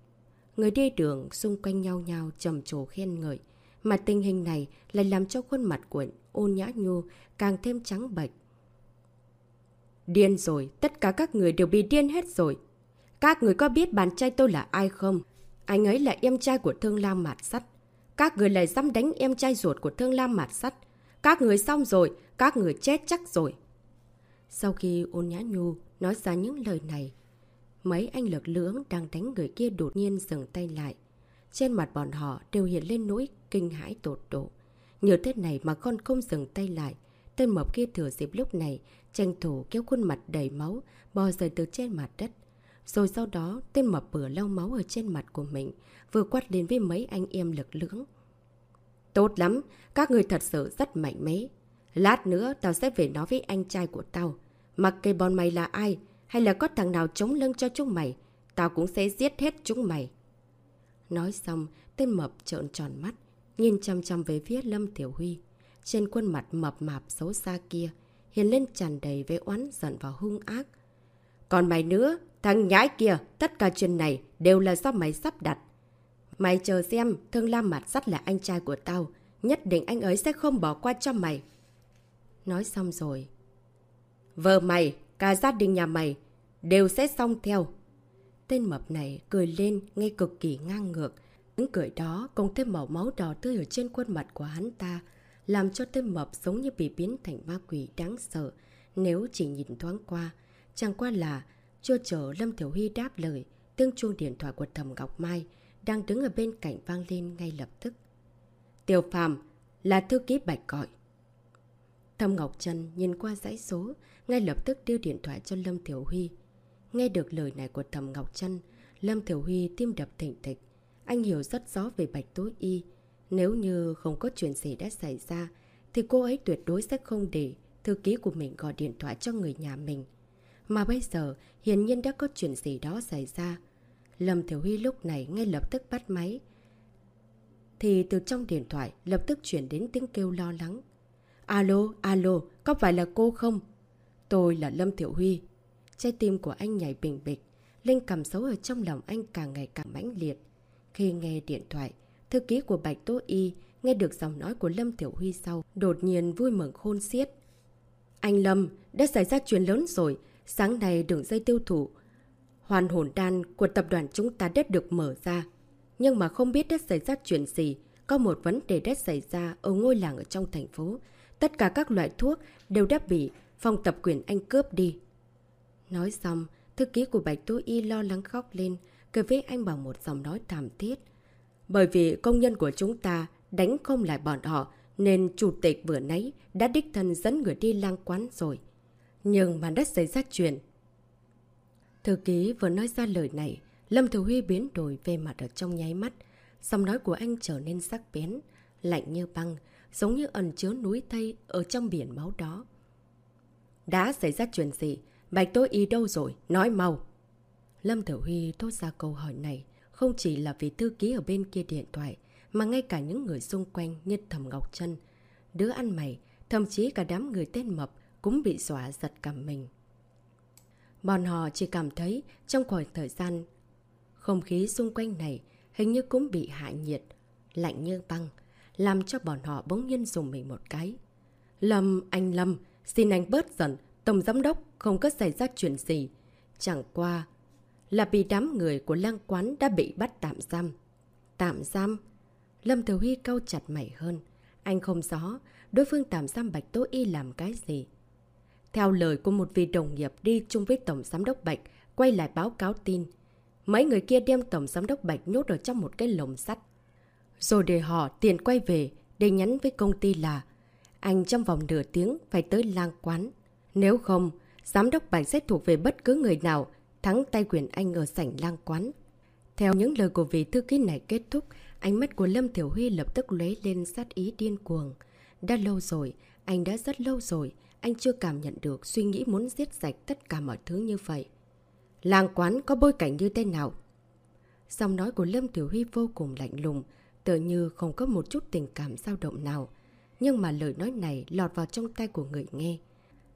Người đi đường xung quanh nhau nhau trầm trồ khen ngợi. Mà tình hình này lại làm cho khuôn mặt của ôn nhã nhu càng thêm trắng bệch. Điên rồi, tất cả các người đều bị điên hết rồi. Các người có biết bạn trai tôi là ai không? Anh ấy là em trai của Thương Lam Mạt Sắt. Các người lại dám đánh em trai ruột của Thương Lam Mạt Sắt. Các người xong rồi, các người chết chắc rồi. Sau khi ôn nhã nhu nói ra những lời này, mấy anh lực lưỡng đang đánh người kia đột nhiên dừng tay lại. Trên mặt bọn họ đều hiện lên nỗi kinh hãi tột độ. nhờ thế này mà con không dừng tay lại. Tên mập kia thừa dịp lúc này, tranh thủ kéo khuôn mặt đầy máu, bò rời từ trên mặt đất. Rồi sau đó, tên mập vừa lau máu ở trên mặt của mình, vừa quát lên với mấy anh em lực lưỡng. Tốt lắm, các người thật sự rất mạnh mẽ. Lát nữa tao sẽ về nói với anh trai của tao. Mặc kệ bọn mày là ai, hay là có thằng nào chống lưng cho chúng mày, tao cũng sẽ giết hết chúng mày. Nói xong, tên mập trợn tròn mắt, nhìn chăm chăm về phía Lâm Tiểu Huy. Trên khuôn mặt mập mạp xấu xa kia, hiện lên tràn đầy với oán giận và hung ác. Còn mày nữa, thằng nhãi kia, tất cả chuyện này đều là do mày sắp đặt. Mày chờ xem, Thương Lam Mặt Sắt là anh trai của tao. Nhất định anh ấy sẽ không bỏ qua cho mày. Nói xong rồi. Vợ mày, cả gia đình nhà mày, đều sẽ xong theo. Tên mập này cười lên ngay cực kỳ ngang ngược. Những cười đó cùng thêm màu máu đỏ tươi ở trên khuôn mặt của hắn ta, làm cho tên mập giống như bị biến thành ma quỷ đáng sợ. Nếu chỉ nhìn thoáng qua, chẳng qua là chưa chờ Lâm Thiểu Huy đáp lời, tiếng chuông điện thoại của Thầm Ngọc Mai đang đứng ở bên cạnh vang lên ngay lập tức. Tiểu Phàm là thư ký Bạch gọi. Thâm Ngọc Trân nhìn qua dãy số, ngay lập tức đưa điện thoại cho Lâm Thiểu Huy. Nghe được lời này của Thầm Ngọc Trân, Lâm Thiểu Huy tim đập thỉnh thịch. Anh hiểu rất rõ về Bạch Tố Y. Nếu như không có chuyện gì đã xảy ra, thì cô ấy tuyệt đối sẽ không để thư ký của mình gọi điện thoại cho người nhà mình. Mà bây giờ, hiển nhiên đã có chuyện gì đó xảy ra. Lâm Thiểu Huy lúc này ngay lập tức bắt máy. Thì từ trong điện thoại lập tức chuyển đến tiếng kêu lo lắng. Alo, alo, có phải là cô không? Tôi là Lâm Thiểu Huy. Trái tim của anh nhảy bình bịch. Linh cảm xấu ở trong lòng anh càng ngày càng mãnh liệt. Khi nghe điện thoại, thư ký của Bạch Tố Y nghe được giọng nói của Lâm Thiểu Huy sau, đột nhiên vui mừng khôn xiết. Anh Lâm, đã xảy ra chuyện lớn rồi. Sáng nay đường dây tiêu thụ hoàn hồn đan của tập đoàn chúng ta đã được mở ra. Nhưng mà không biết đã xảy ra chuyện gì, có một vấn đề đã xảy ra ở ngôi làng ở trong thành phố. Tất cả các loại thuốc đều đã bị phòng tập quyền anh cướp đi. Nói xong, thư ký của Bạch Tố Y lo lắng khóc lên, cười với anh bằng một giọng nói thảm thiết. Bởi vì công nhân của chúng ta đánh không lại bọn họ, nên chủ tịch vừa nãy đã đích thân dẫn người đi lang quán rồi. Nhưng mà đã xảy ra chuyện Thư ký vừa nói ra lời này, Lâm thừa Huy biến đổi về mặt ở trong nháy mắt. Giọng nói của anh trở nên sắc bén, lạnh như băng, giống như ẩn chứa núi thây ở trong biển máu đó. Đã xảy ra chuyện gì? Bạch Tố Y đâu rồi? Nói mau. Lâm Tiểu Huy thốt ra câu hỏi này không chỉ là vì thư ký ở bên kia điện thoại, mà ngay cả những người xung quanh như Thẩm Ngọc Trân, đứa ăn mày, thậm chí cả đám người tên mập cũng bị dọa giật cả mình. Bọn họ chỉ cảm thấy trong khoảng thời gian không khí xung quanh này hình như cũng bị hạ nhiệt, lạnh như băng, làm cho bọn họ bỗng nhiên dùng mình một cái. Lâm, anh Lâm, xin anh bớt giận, Tổng Giám Đốc không có xảy ra chuyện gì. Chẳng qua là bị đám người của lang quán đã bị bắt tạm giam. Tạm giam? Lâm thừa Huy câu chặt mày hơn. Anh không rõ đối phương tạm giam Bạch Tố Y làm cái gì. Theo lời của một vị đồng nghiệp đi chung với Tổng Giám Đốc Bạch, quay lại báo cáo tin. Mấy người kia đem Tổng Giám Đốc Bạch nhốt ở trong một cái lồng sắt. Rồi để họ tiền quay về để nhắn với công ty là anh trong vòng nửa tiếng phải tới lang quán. Nếu không, Giám đốc Bạch sẽ thuộc về bất cứ người nào thắng tay quyền anh ở sảnh lang quán. Theo những lời của vị thư ký này kết thúc, ánh mắt của Lâm Tiểu Huy lập tức lấy lên sát ý điên cuồng. Đã lâu rồi, anh đã rất lâu rồi, anh chưa cảm nhận được suy nghĩ muốn giết sạch tất cả mọi thứ như vậy. Làng quán có bối cảnh như thế nào? Giọng nói của Lâm Tiểu Huy vô cùng lạnh lùng, tựa như không có một chút tình cảm dao động nào. Nhưng mà lời nói này lọt vào trong tay của người nghe.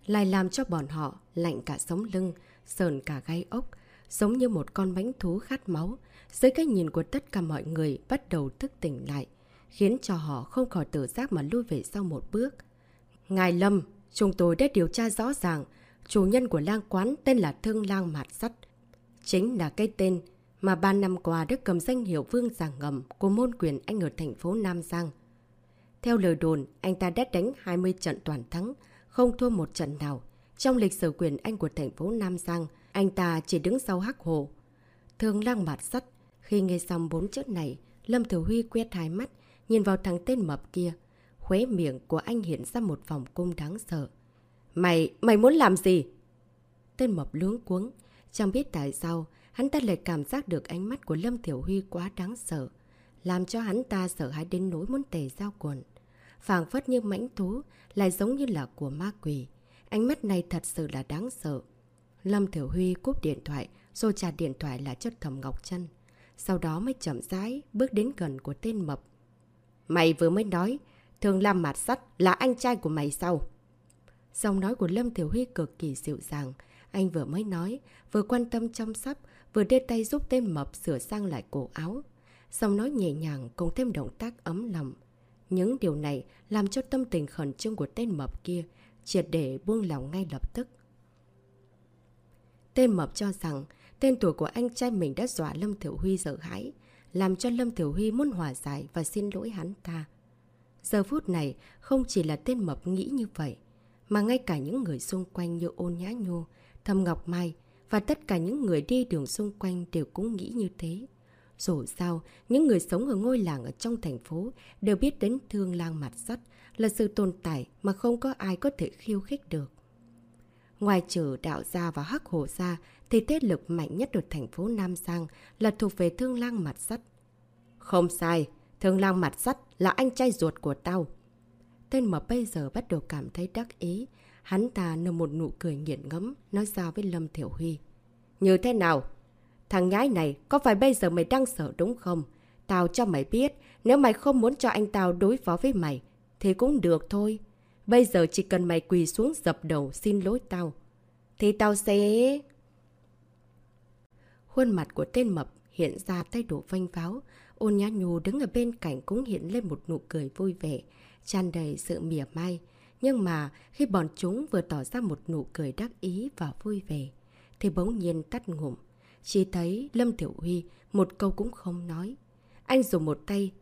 Lại làm cho bọn họ lạnh cả sống lưng, sờn cả gai ốc, giống như một con bánh thú khát máu. Dưới cái nhìn của tất cả mọi người bắt đầu thức tỉnh lại, khiến cho họ không khỏi tự giác mà lui về sau một bước. Ngài Lâm, chúng tôi đã điều tra rõ ràng, chủ nhân của lang quán tên là Thương Lang Mạt Sắt. Chính là cái tên mà ba năm qua đã cầm danh hiệu vương giảng ngầm của môn quyền anh ở thành phố Nam Giang. Theo lời đồn, anh ta đã đánh 20 trận toàn thắng, không thua một trận nào. Trong lịch sử quyền anh của thành phố Nam Giang, anh ta chỉ đứng sau hắc hồ. Thương lang mặt sắt, khi nghe xong bốn chữ này, Lâm Thừa Huy quét hai mắt, nhìn vào thằng tên mập kia. Khuế miệng của anh hiện ra một vòng cung đáng sợ. Mày, mày muốn làm gì? Tên mập lướng cuống. Chẳng biết tại sao, hắn ta lại cảm giác được ánh mắt của Lâm Thiểu Huy quá đáng sợ. Làm cho hắn ta sợ hãi đến nỗi muốn tề giao quần. phàng phất như mãnh thú, lại giống như là của ma quỷ. Ánh mắt này thật sự là đáng sợ. Lâm Thiểu Huy cúp điện thoại, rồi trả điện thoại là chất thầm Ngọc chân Sau đó mới chậm rãi bước đến gần của tên mập. Mày vừa mới nói, Thường làm mặt sắt là anh trai của mày sao? Giọng nói của Lâm Thiểu Huy cực kỳ dịu dàng. Anh vừa mới nói, vừa quan tâm chăm sóc, vừa đưa tay giúp tên mập sửa sang lại cổ áo. Giọng nói nhẹ nhàng cùng thêm động tác ấm lòng. Những điều này làm cho tâm tình khẩn trương của tên mập kia triệt để buông lòng ngay lập tức. Tên mập cho rằng tên tuổi của anh trai mình đã dọa Lâm Thiểu Huy sợ hãi, làm cho Lâm Thiểu Huy muốn hòa giải và xin lỗi hắn ta. Giờ phút này không chỉ là tên mập nghĩ như vậy, mà ngay cả những người xung quanh như ôn nhã nhô, thầm ngọc mai và tất cả những người đi đường xung quanh đều cũng nghĩ như thế. Dù sao, những người sống ở ngôi làng ở trong thành phố đều biết đến thương lang mặt sắt là sự tồn tại mà không có ai có thể khiêu khích được. Ngoài trừ đạo gia và hắc hồ gia thì thế lực mạnh nhất ở thành phố Nam Giang là thuộc về thương lang mặt sắt. Không sai, thương lang mặt sắt là anh trai ruột của tao. Tên mà bây giờ bắt đầu cảm thấy đắc ý. Hắn ta nở một nụ cười nghiện ngấm, nói ra với Lâm Thiểu Huy. Như thế nào? Thằng nhái này, có phải bây giờ mày đang sợ đúng không? Tao cho mày biết, nếu mày không muốn cho anh tao đối phó với mày, thì cũng được thôi. Bây giờ chỉ cần mày quỳ xuống dập đầu xin lỗi tao. Thì tao sẽ... Khuôn mặt của tên mập hiện ra thay đổi vanh pháo. Ôn nhã nhù đứng ở bên cạnh cũng hiện lên một nụ cười vui vẻ, tràn đầy sự mỉa mai. Nhưng mà khi bọn chúng vừa tỏ ra một nụ cười đắc ý và vui vẻ, thì bỗng nhiên tắt ngụm. Chỉ thấy Lâm Tiểu Huy một câu cũng không nói. Anh dùng một tay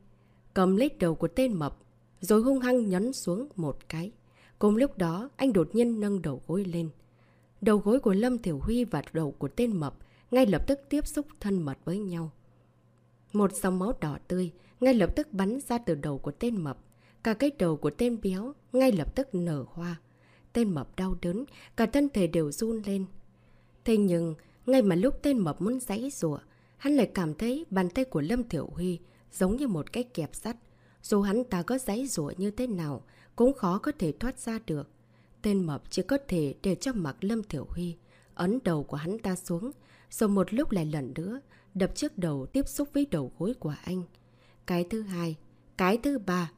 cầm lấy đầu của tên mập, rồi hung hăng nhấn xuống một cái. Cùng lúc đó, anh đột nhiên nâng đầu gối lên. Đầu gối của Lâm Tiểu Huy và đầu của tên mập ngay lập tức tiếp xúc thân mật với nhau. Một dòng máu đỏ tươi ngay lập tức bắn ra từ đầu của tên mập. Cả cái đầu của tên béo ngay lập tức nở hoa. Tên mập đau đớn, cả thân thể đều run lên. Thế nhưng, ngay mà lúc tên mập muốn giãy rủa hắn lại cảm thấy bàn tay của Lâm Thiểu Huy giống như một cái kẹp sắt. Dù hắn ta có giãy rủa như thế nào, cũng khó có thể thoát ra được. Tên mập chỉ có thể để cho mặc Lâm Thiểu Huy ấn đầu của hắn ta xuống, rồi một lúc lại lần nữa, đập trước đầu tiếp xúc với đầu gối của anh. Cái thứ hai, cái thứ ba.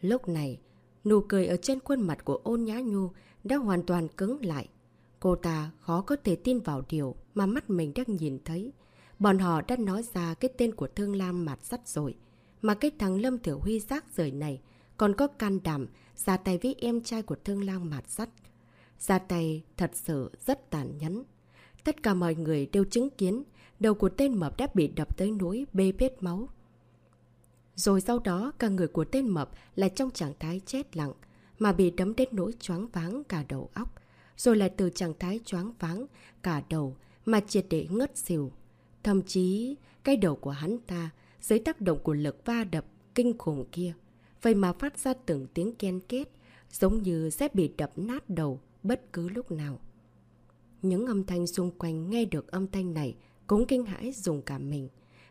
Lúc này, nụ cười ở trên khuôn mặt của ôn nhã nhu đã hoàn toàn cứng lại. Cô ta khó có thể tin vào điều mà mắt mình đang nhìn thấy. Bọn họ đã nói ra cái tên của Thương Lam mặt sắt rồi. Mà cái thằng Lâm Tiểu Huy rác rời này còn có can đảm ra tay với em trai của Thương Lam mặt sắt. Ra tay thật sự rất tàn nhẫn. Tất cả mọi người đều chứng kiến đầu của tên mập đã bị đập tới núi bê bết máu. Rồi sau đó, cả người của tên mập là trong trạng thái chết lặng, mà bị đấm đến nỗi choáng váng cả đầu óc. Rồi lại từ trạng thái choáng váng cả đầu mà triệt để ngất xỉu. Thậm chí, cái đầu của hắn ta dưới tác động của lực va đập kinh khủng kia. Vậy mà phát ra từng tiếng ken kết giống như sẽ bị đập nát đầu bất cứ lúc nào. Những âm thanh xung quanh nghe được âm thanh này cũng kinh hãi dùng cả mình.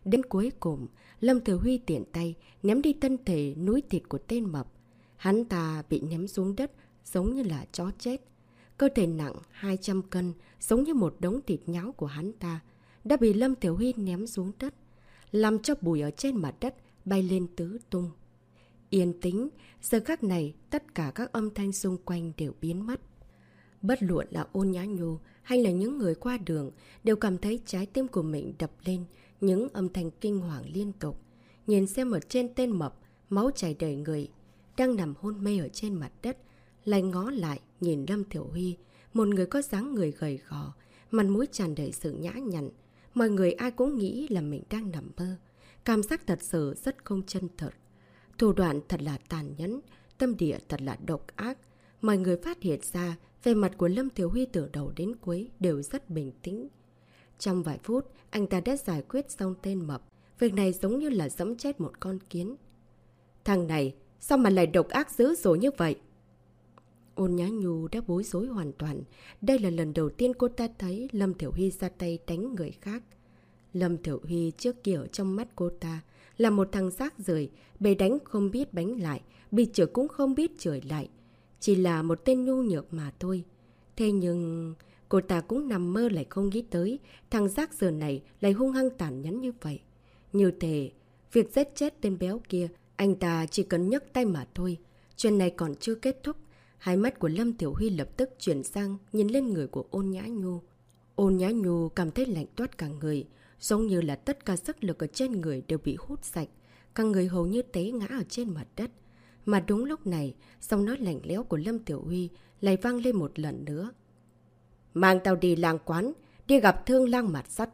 Đến cuối cùng, Lâm Thừa Huy tiện tay ném đi thân thể núi thịt của tên mập. Hắn ta bị ném xuống đất giống như là chó chết. Cơ thể nặng 200 cân giống như một đống thịt nháo của hắn ta đã bị Lâm thừa Huy ném xuống đất, làm cho bụi ở trên mặt đất bay lên tứ tung. Yên tĩnh, giờ khắc này tất cả các âm thanh xung quanh đều biến mất. Bất luận là ôn nhã nhô hay là những người qua đường đều cảm thấy trái tim của mình đập lên những âm thanh kinh hoàng liên tục. Nhìn xem ở trên tên mập, máu chảy đầy người, đang nằm hôn mê ở trên mặt đất, lại ngó lại nhìn Lâm Thiểu Huy, một người có dáng người gầy gò, mặt mũi tràn đầy sự nhã nhặn. Mọi người ai cũng nghĩ là mình đang nằm mơ. Cảm giác thật sự rất không chân thật. Thủ đoạn thật là tàn nhẫn, tâm địa thật là độc ác. Mọi người phát hiện ra về mặt của Lâm Thiếu Huy từ đầu đến cuối đều rất bình tĩnh. Trong vài phút, anh ta đã giải quyết xong tên mập. Việc này giống như là dẫm chết một con kiến. Thằng này, sao mà lại độc ác dữ dội như vậy? Ôn Nhã Nhu đã bối rối hoàn toàn. Đây là lần đầu tiên cô ta thấy Lâm Thiểu Huy ra tay đánh người khác. Lâm Thiểu Huy trước kia ở trong mắt cô ta là một thằng rác rời, bề đánh không biết bánh lại, bị chửi cũng không biết chửi lại. Chỉ là một tên nhu nhược mà thôi. Thế nhưng... Cô ta cũng nằm mơ lại không nghĩ tới thằng rác giờ này lại hung hăng tàn nhẫn như vậy. Như thế, việc giết chết tên béo kia, anh ta chỉ cần nhấc tay mà thôi. Chuyện này còn chưa kết thúc. Hai mắt của Lâm Tiểu Huy lập tức chuyển sang nhìn lên người của ôn nhã nhu. Ôn nhã nhu cảm thấy lạnh toát cả người, giống như là tất cả sức lực ở trên người đều bị hút sạch. Cả người hầu như té ngã ở trên mặt đất. Mà đúng lúc này, giọng nói lạnh lẽo của Lâm Tiểu Huy lại vang lên một lần nữa. Mang tao đi làng quán, đi gặp thương lang mặt sắt.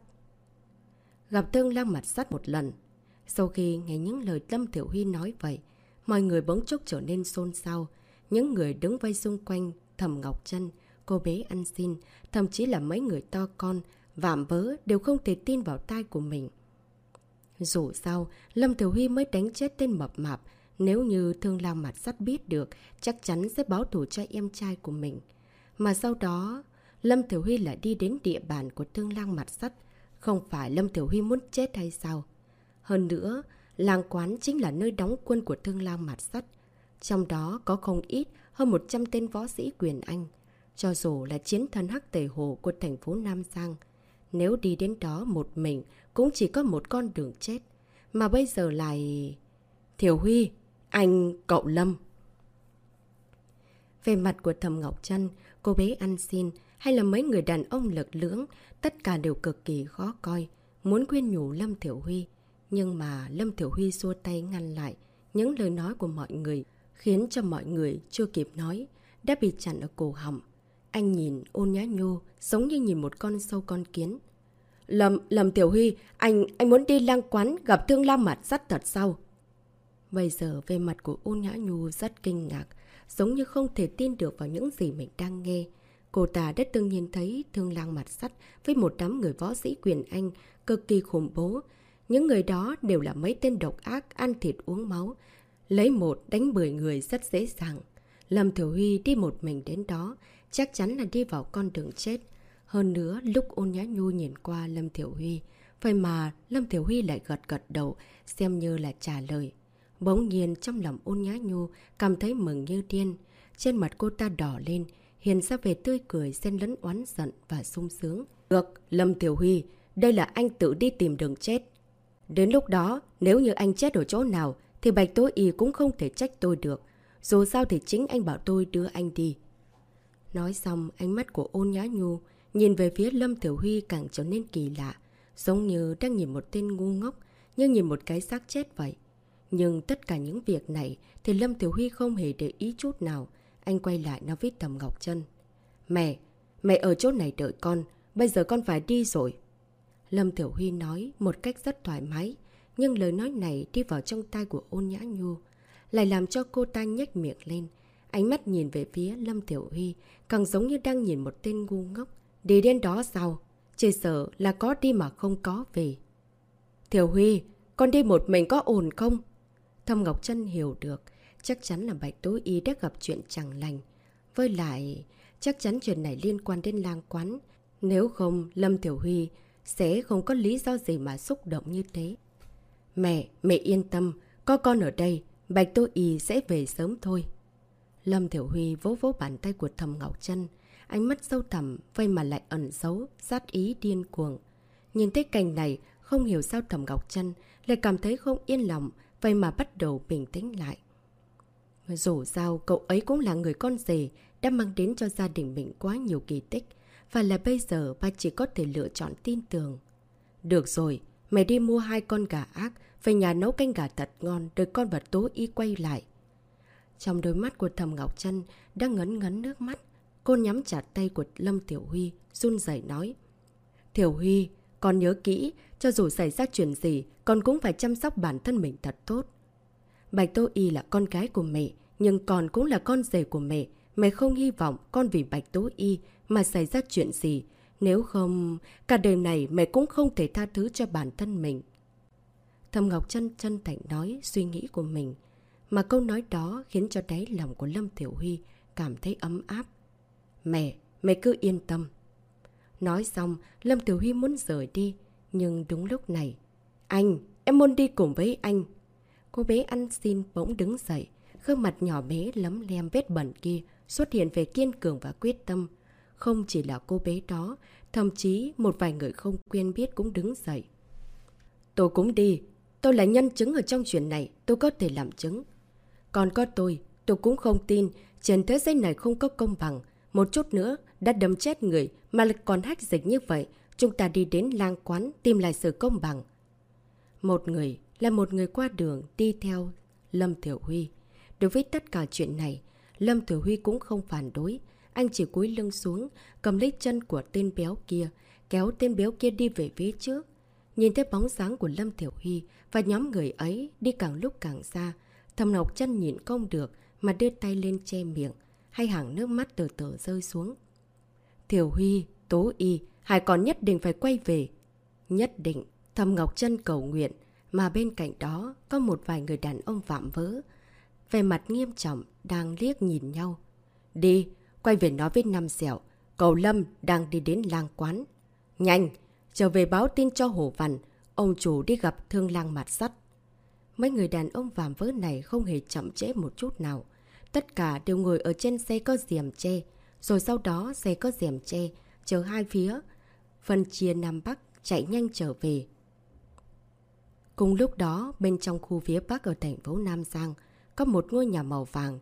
Gặp thương lang mặt sắt một lần. Sau khi nghe những lời Lâm Tiểu Huy nói vậy, mọi người bỗng chốc trở nên xôn xao. Những người đứng vây xung quanh, thầm Ngọc chân cô bé ăn xin, thậm chí là mấy người to con, vạm vỡ đều không thể tin vào tai của mình. Dù sao, Lâm Tiểu Huy mới đánh chết tên mập mạp, nếu như thương lang mặt sắt biết được, chắc chắn sẽ báo thủ cho em trai của mình. Mà sau đó, Lâm Tiểu Huy lại đi đến địa bàn của thương lang mặt sắt. Không phải Lâm Tiểu Huy muốn chết hay sao? Hơn nữa, làng quán chính là nơi đóng quân của thương lang mặt sắt. Trong đó có không ít hơn 100 tên võ sĩ quyền Anh. Cho dù là chiến thần hắc tề hồ của thành phố Nam Giang. Nếu đi đến đó một mình cũng chỉ có một con đường chết. Mà bây giờ lại... Thiểu Huy, anh, cậu Lâm. Về mặt của Thầm Ngọc Trân, cô bé ăn xin, hay là mấy người đàn ông lực lưỡng, tất cả đều cực kỳ khó coi, muốn khuyên nhủ Lâm Thiểu Huy. Nhưng mà Lâm Thiểu Huy xua tay ngăn lại những lời nói của mọi người, khiến cho mọi người chưa kịp nói, đã bị chặn ở cổ họng. Anh nhìn ôn nhá nhô, giống như nhìn một con sâu con kiến. Lâm, Lâm Tiểu Huy, anh anh muốn đi lang quán gặp thương lam mặt sắt thật sao? Bây giờ về mặt của ôn nhã nhu rất kinh ngạc, giống như không thể tin được vào những gì mình đang nghe. Cô ta đã từng nhìn thấy thương lang mặt sắt với một đám người võ sĩ quyền Anh cực kỳ khủng bố. Những người đó đều là mấy tên độc ác ăn thịt uống máu. Lấy một đánh 10 người rất dễ dàng. Lâm Thiểu Huy đi một mình đến đó, chắc chắn là đi vào con đường chết. Hơn nữa, lúc ôn nhã nhu nhìn qua Lâm Thiểu Huy, vậy mà Lâm Thiểu Huy lại gật gật đầu, xem như là trả lời. Bỗng nhiên trong lòng ôn nhã nhu cảm thấy mừng như điên. Trên mặt cô ta đỏ lên, Hiền ra về tươi cười, xen lẫn oán giận và sung sướng. Được, Lâm Tiểu Huy, đây là anh tự đi tìm đường chết. Đến lúc đó, nếu như anh chết ở chỗ nào, thì Bạch Tố Y cũng không thể trách tôi được. Dù sao thì chính anh bảo tôi đưa anh đi. Nói xong, ánh mắt của ôn nhã nhu nhìn về phía Lâm Tiểu Huy càng trở nên kỳ lạ. Giống như đang nhìn một tên ngu ngốc, như nhìn một cái xác chết vậy. Nhưng tất cả những việc này thì Lâm Tiểu Huy không hề để ý chút nào. Anh quay lại nói với Tầm Ngọc Trân. Mẹ, mẹ ở chỗ này đợi con, bây giờ con phải đi rồi. Lâm Tiểu Huy nói một cách rất thoải mái, nhưng lời nói này đi vào trong tai của ôn nhã nhu, lại làm cho cô ta nhếch miệng lên. Ánh mắt nhìn về phía Lâm Tiểu Huy, càng giống như đang nhìn một tên ngu ngốc. Đi đến đó sao? Chỉ sợ là có đi mà không có về. Tiểu Huy, con đi một mình có ổn không? Thâm Ngọc Trân hiểu được, chắc chắn là Bạch Tố Y đã gặp chuyện chẳng lành. Với lại, chắc chắn chuyện này liên quan đến lang quán. Nếu không, Lâm Tiểu Huy sẽ không có lý do gì mà xúc động như thế. Mẹ, mẹ yên tâm, có con ở đây, Bạch Tô Y sẽ về sớm thôi. Lâm Thiểu Huy vỗ vỗ bàn tay của Thầm Ngọc Trân, ánh mắt sâu thẳm, vây mà lại ẩn giấu, sát ý điên cuồng. Nhìn thấy cảnh này, không hiểu sao Thầm Ngọc Trân lại cảm thấy không yên lòng, vậy mà bắt đầu bình tĩnh lại. Dù sao, cậu ấy cũng là người con rể, đã mang đến cho gia đình mình quá nhiều kỳ tích, và là bây giờ ba chỉ có thể lựa chọn tin tưởng. Được rồi, mày đi mua hai con gà ác, về nhà nấu canh gà thật ngon, đợi con vật tố y quay lại. Trong đôi mắt của Thầm Ngọc Trân đang ngấn ngấn nước mắt. Cô nhắm chặt tay của Lâm Tiểu Huy, run rẩy nói. Tiểu Huy, con nhớ kỹ, cho dù xảy ra chuyện gì, con cũng phải chăm sóc bản thân mình thật tốt. Bạch Tô Y là con gái của mẹ, nhưng con cũng là con rể của mẹ. Mẹ không hy vọng con vì Bạch Tố Y mà xảy ra chuyện gì. Nếu không, cả đời này mẹ cũng không thể tha thứ cho bản thân mình. Thầm Ngọc chân chân thành nói suy nghĩ của mình. Mà câu nói đó khiến cho đáy lòng của Lâm Thiểu Huy cảm thấy ấm áp. Mẹ, mẹ cứ yên tâm. Nói xong, Lâm Tiểu Huy muốn rời đi. Nhưng đúng lúc này, anh, em muốn đi cùng với anh. Cô bé ăn xin bỗng đứng dậy. Gương mặt nhỏ bé lấm lem vết bẩn kia xuất hiện về kiên cường và quyết tâm. Không chỉ là cô bé đó, thậm chí một vài người không quen biết cũng đứng dậy. Tôi cũng đi. Tôi là nhân chứng ở trong chuyện này, tôi có thể làm chứng. Còn có tôi, tôi cũng không tin trên thế giới này không có công bằng. Một chút nữa đã đâm chết người mà lại còn hách dịch như vậy. Chúng ta đi đến lang quán tìm lại sự công bằng. Một người là một người qua đường đi theo Lâm Thiểu Huy. Đối với tất cả chuyện này, Lâm Thiểu Huy cũng không phản đối. Anh chỉ cúi lưng xuống, cầm lấy chân của tên béo kia, kéo tên béo kia đi về phía trước. Nhìn thấy bóng dáng của Lâm Thiểu Huy và nhóm người ấy đi càng lúc càng xa, Thầm Ngọc chân nhịn không được mà đưa tay lên che miệng, hay hàng nước mắt từ từ rơi xuống. Thiểu Huy, Tố Y, Hải còn nhất định phải quay về. Nhất định, Thầm Ngọc chân cầu nguyện, mà bên cạnh đó có một vài người đàn ông vạm vỡ. Về mặt nghiêm trọng, đang liếc nhìn nhau. Đi, quay về nói với Năm Dẻo, cầu Lâm đang đi đến lang quán. Nhanh, trở về báo tin cho Hồ Văn, ông chủ đi gặp thương lang mặt sắt. Mấy người đàn ông vạm vỡ này không hề chậm trễ một chút nào. Tất cả đều ngồi ở trên xe có diềm che, rồi sau đó xe có diềm che, chờ hai phía. Phân chia Nam Bắc chạy nhanh trở về. Cùng lúc đó, bên trong khu phía Bắc ở thành phố Nam Giang, có một ngôi nhà màu vàng.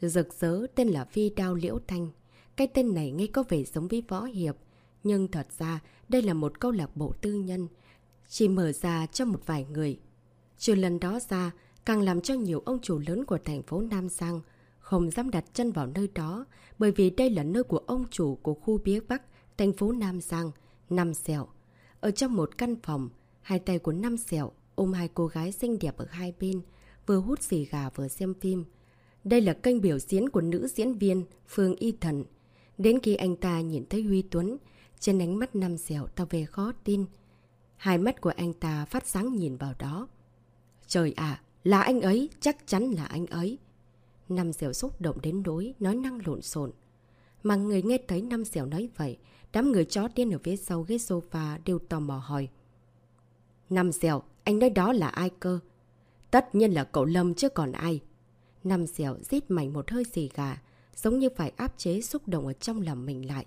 Rực rỡ tên là Phi Đao Liễu Thanh. Cái tên này nghe có vẻ giống với võ hiệp, nhưng thật ra đây là một câu lạc bộ tư nhân, chỉ mở ra cho một vài người Trừ lần đó ra, càng làm cho nhiều ông chủ lớn của thành phố Nam Giang không dám đặt chân vào nơi đó bởi vì đây là nơi của ông chủ của khu phía Bắc, thành phố Nam Giang, Nam Sẹo. Ở trong một căn phòng, hai tay của năm Sẹo ôm hai cô gái xinh đẹp ở hai bên, vừa hút xì gà vừa xem phim. Đây là kênh biểu diễn của nữ diễn viên Phương Y Thần. Đến khi anh ta nhìn thấy Huy Tuấn, trên ánh mắt năm Sẹo tao về khó tin. Hai mắt của anh ta phát sáng nhìn vào đó. Trời ạ, là anh ấy, chắc chắn là anh ấy. Năm dẻo xúc động đến đối, nói năng lộn xộn. Mà người nghe thấy năm dẻo nói vậy, đám người chó điên ở phía sau ghế sofa đều tò mò hỏi. Năm dẻo, anh nói đó là ai cơ? Tất nhiên là cậu Lâm chứ còn ai. Năm dẻo rít mạnh một hơi xì gà, giống như phải áp chế xúc động ở trong lòng mình lại.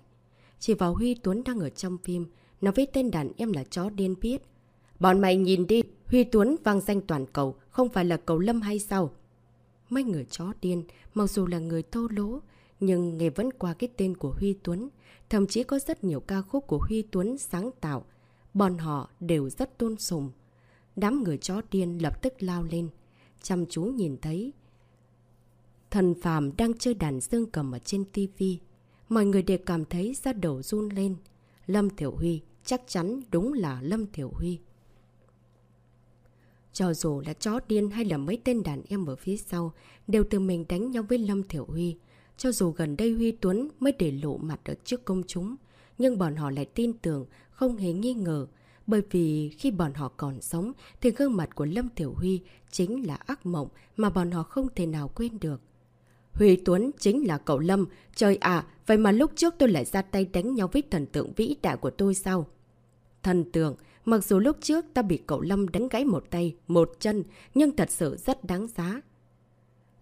Chỉ vào Huy Tuấn đang ở trong phim, nói với tên đàn em là chó điên biết. Bọn mày nhìn đi, Huy Tuấn vang danh toàn cầu, không phải là cầu lâm hay sao? Mấy người chó điên, mặc dù là người thô lỗ, nhưng nghe vẫn qua cái tên của Huy Tuấn. Thậm chí có rất nhiều ca khúc của Huy Tuấn sáng tạo. Bọn họ đều rất tôn sùng. Đám người chó điên lập tức lao lên. Chăm chú nhìn thấy thần phàm đang chơi đàn dương cầm ở trên tivi Mọi người đều cảm thấy da đầu run lên. Lâm Thiểu Huy chắc chắn đúng là Lâm Thiểu Huy. Cho dù là chó điên hay là mấy tên đàn em ở phía sau, đều tự mình đánh nhau với Lâm Thiểu Huy. Cho dù gần đây Huy Tuấn mới để lộ mặt ở trước công chúng, nhưng bọn họ lại tin tưởng, không hề nghi ngờ. Bởi vì khi bọn họ còn sống, thì gương mặt của Lâm Tiểu Huy chính là ác mộng mà bọn họ không thể nào quên được. Huy Tuấn chính là cậu Lâm. Trời ạ, vậy mà lúc trước tôi lại ra tay đánh nhau với thần tượng vĩ đại của tôi sao? Thần tượng, mặc dù lúc trước ta bị cậu Lâm đánh gãy một tay, một chân, nhưng thật sự rất đáng giá.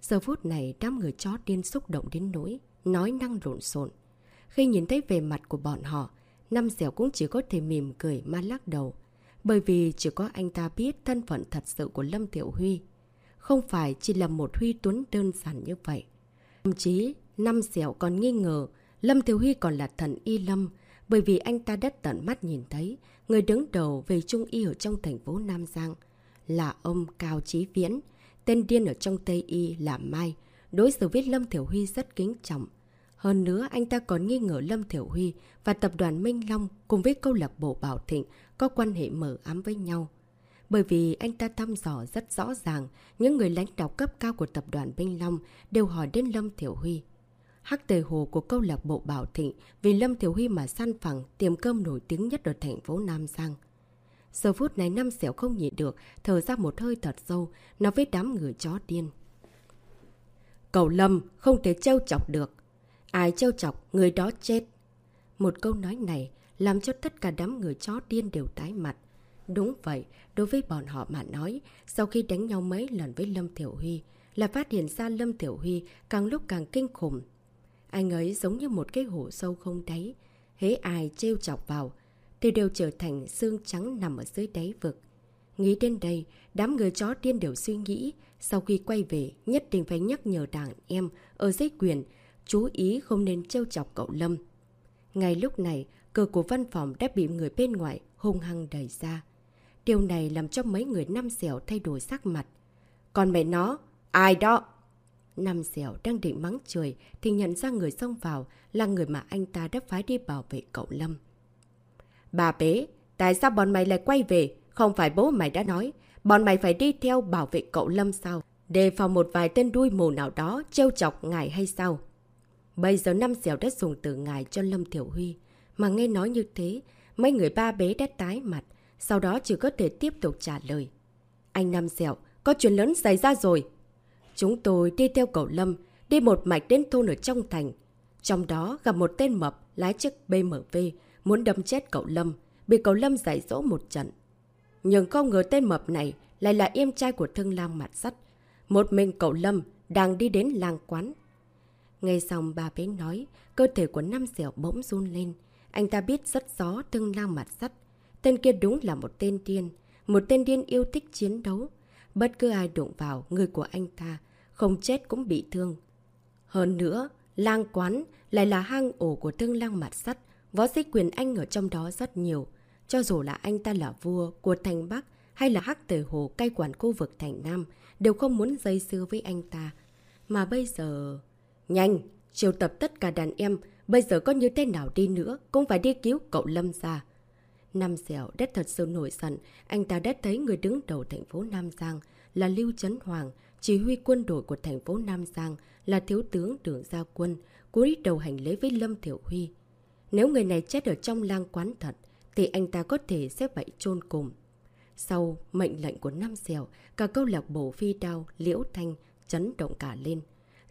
Giờ phút này đám người chó điên xúc động đến nỗi, nói năng lộn xộn. Khi nhìn thấy về mặt của bọn họ, Năm dẻo cũng chỉ có thể mỉm cười mà lắc đầu. Bởi vì chỉ có anh ta biết thân phận thật sự của Lâm Tiểu Huy. Không phải chỉ là một Huy Tuấn đơn giản như vậy. Thậm chí, Năm dẻo còn nghi ngờ Lâm Tiểu Huy còn là thần Y Lâm. Bởi vì anh ta đã tận mắt nhìn thấy người đứng đầu về Trung Y ở trong thành phố Nam Giang là ông Cao Chí Viễn. Tên điên ở trong Tây Y là Mai. Đối xử với Lâm Thiểu Huy rất kính trọng. Hơn nữa, anh ta còn nghi ngờ Lâm Thiểu Huy và tập đoàn Minh Long cùng với câu lạc bộ Bảo Thịnh có quan hệ mở ám với nhau. Bởi vì anh ta thăm dò rất rõ ràng, những người lãnh đạo cấp cao của tập đoàn Minh Long đều hỏi đến Lâm Thiểu Huy. Hắc tề hồ của câu lạc bộ Bảo Thịnh vì Lâm Thiểu Huy mà săn phẳng tiệm cơm nổi tiếng nhất ở thành phố Nam Giang. Giờ phút này năm xẻo không nhịn được, thở ra một hơi thật sâu, nói với đám người chó điên. Cầu Lâm không thể trêu chọc được. Ai trêu chọc, người đó chết. Một câu nói này làm cho tất cả đám người chó điên đều tái mặt. Đúng vậy, đối với bọn họ mà nói, sau khi đánh nhau mấy lần với Lâm Thiểu Huy, là phát hiện ra Lâm Thiểu Huy càng lúc càng kinh khủng. Anh ấy giống như một cái hổ sâu không đáy. Hế ai trêu chọc vào, thì đều trở thành xương trắng nằm ở dưới đáy vực. Nghĩ đến đây, đám người chó điên đều suy nghĩ, sau khi quay về, nhất định phải nhắc nhở đàn em ở dưới quyền, chú ý không nên trêu chọc cậu Lâm. Ngay lúc này, cửa của văn phòng đã bị người bên ngoài hung hăng đẩy ra. Điều này làm cho mấy người năm xẻo thay đổi sắc mặt. Còn mẹ nó, ai đó? Năm dẻo đang định mắng trời thì nhận ra người xông vào là người mà anh ta đã phái đi bảo vệ cậu Lâm. Bà bế, tại sao bọn mày lại quay về? Không phải bố mày đã nói, bọn mày phải đi theo bảo vệ cậu Lâm sao? Đề phòng một vài tên đuôi mù nào đó trêu chọc ngài hay sao? Bây giờ năm dẻo đã dùng từ ngài cho Lâm Thiểu Huy. Mà nghe nói như thế, mấy người ba bế đã tái mặt, sau đó chỉ có thể tiếp tục trả lời. Anh Năm dẻo, có chuyện lớn xảy ra rồi. Chúng tôi đi theo cậu Lâm, đi một mạch đến thôn ở trong thành. Trong đó gặp một tên mập lái chiếc BMW, muốn đâm chết cậu Lâm, bị cậu Lâm giải dỗ một trận. Nhưng không ngờ tên mập này lại là em trai của thương lang mặt sắt. Một mình cậu Lâm đang đi đến làng quán nghe xong bà bé nói, cơ thể của năm dẻo bỗng run lên. Anh ta biết rất rõ thương lao mặt sắt. Tên kia đúng là một tên điên. Một tên điên yêu thích chiến đấu. Bất cứ ai đụng vào người của anh ta, không chết cũng bị thương. Hơn nữa, lang quán lại là hang ổ của thương lang mặt sắt. Võ sĩ quyền anh ở trong đó rất nhiều. Cho dù là anh ta là vua của thành Bắc hay là hắc tề hồ cai quản khu vực thành Nam, đều không muốn dây dưa với anh ta. Mà bây giờ... Nhanh, triệu tập tất cả đàn em, bây giờ có như thế nào đi nữa, cũng phải đi cứu cậu Lâm ra. Nam dẻo đét thật sự nổi giận, anh ta đã thấy người đứng đầu thành phố Nam Giang là Lưu Trấn Hoàng, chỉ huy quân đội của thành phố Nam Giang là thiếu tướng Đường Gia Quân, cúi đầu hành lễ với Lâm Thiểu Huy. Nếu người này chết ở trong lang quán thật, thì anh ta có thể sẽ phải chôn cùng. Sau mệnh lệnh của Nam Dẻo, cả câu lạc bộ phi đao, liễu thanh, chấn động cả lên.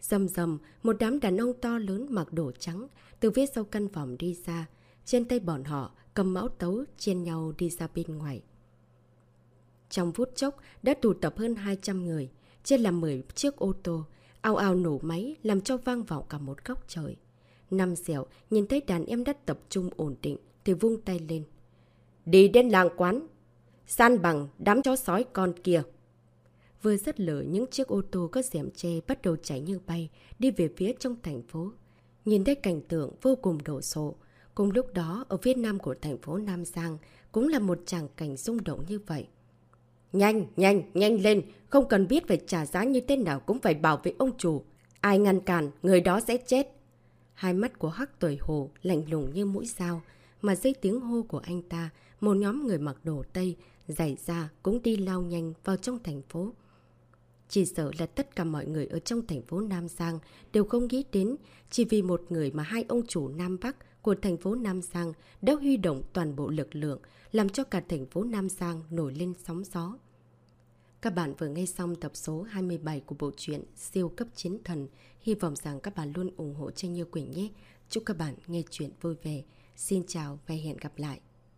Dầm dầm, một đám đàn ông to lớn mặc đồ trắng, từ phía sau căn phòng đi ra. Trên tay bọn họ, cầm mão tấu, chiên nhau đi ra bên ngoài. Trong phút chốc, đã tụ tập hơn 200 người, trên là 10 chiếc ô tô. ao ao nổ máy làm cho vang vọng cả một góc trời. Năm dẻo nhìn thấy đàn em đã tập trung ổn định thì vung tay lên. Đi đến làng quán, san bằng đám chó sói con kia. Vừa rất lửa những chiếc ô tô có rèm che bắt đầu cháy như bay đi về phía trong thành phố. Nhìn thấy cảnh tượng vô cùng đổ sộ. Cùng lúc đó ở phía nam của thành phố Nam Giang cũng là một tràng cảnh rung động như vậy. Nhanh, nhanh, nhanh lên, không cần biết phải trả giá như thế nào cũng phải bảo vệ ông chủ. Ai ngăn cản, người đó sẽ chết. Hai mắt của Hắc tuổi hồ lạnh lùng như mũi dao, mà dưới tiếng hô của anh ta, một nhóm người mặc đồ Tây, giải ra cũng đi lao nhanh vào trong thành phố. Chỉ sợ là tất cả mọi người ở trong thành phố Nam Giang đều không nghĩ đến, chỉ vì một người mà hai ông chủ Nam Bắc của thành phố Nam Giang đã huy động toàn bộ lực lượng, làm cho cả thành phố Nam Giang nổi lên sóng gió. Các bạn vừa nghe xong tập số 27 của bộ truyện Siêu cấp chiến thần. Hy vọng rằng các bạn luôn ủng hộ cho Như Quỳnh nhé. Chúc các bạn nghe chuyện vui vẻ. Xin chào và hẹn gặp lại.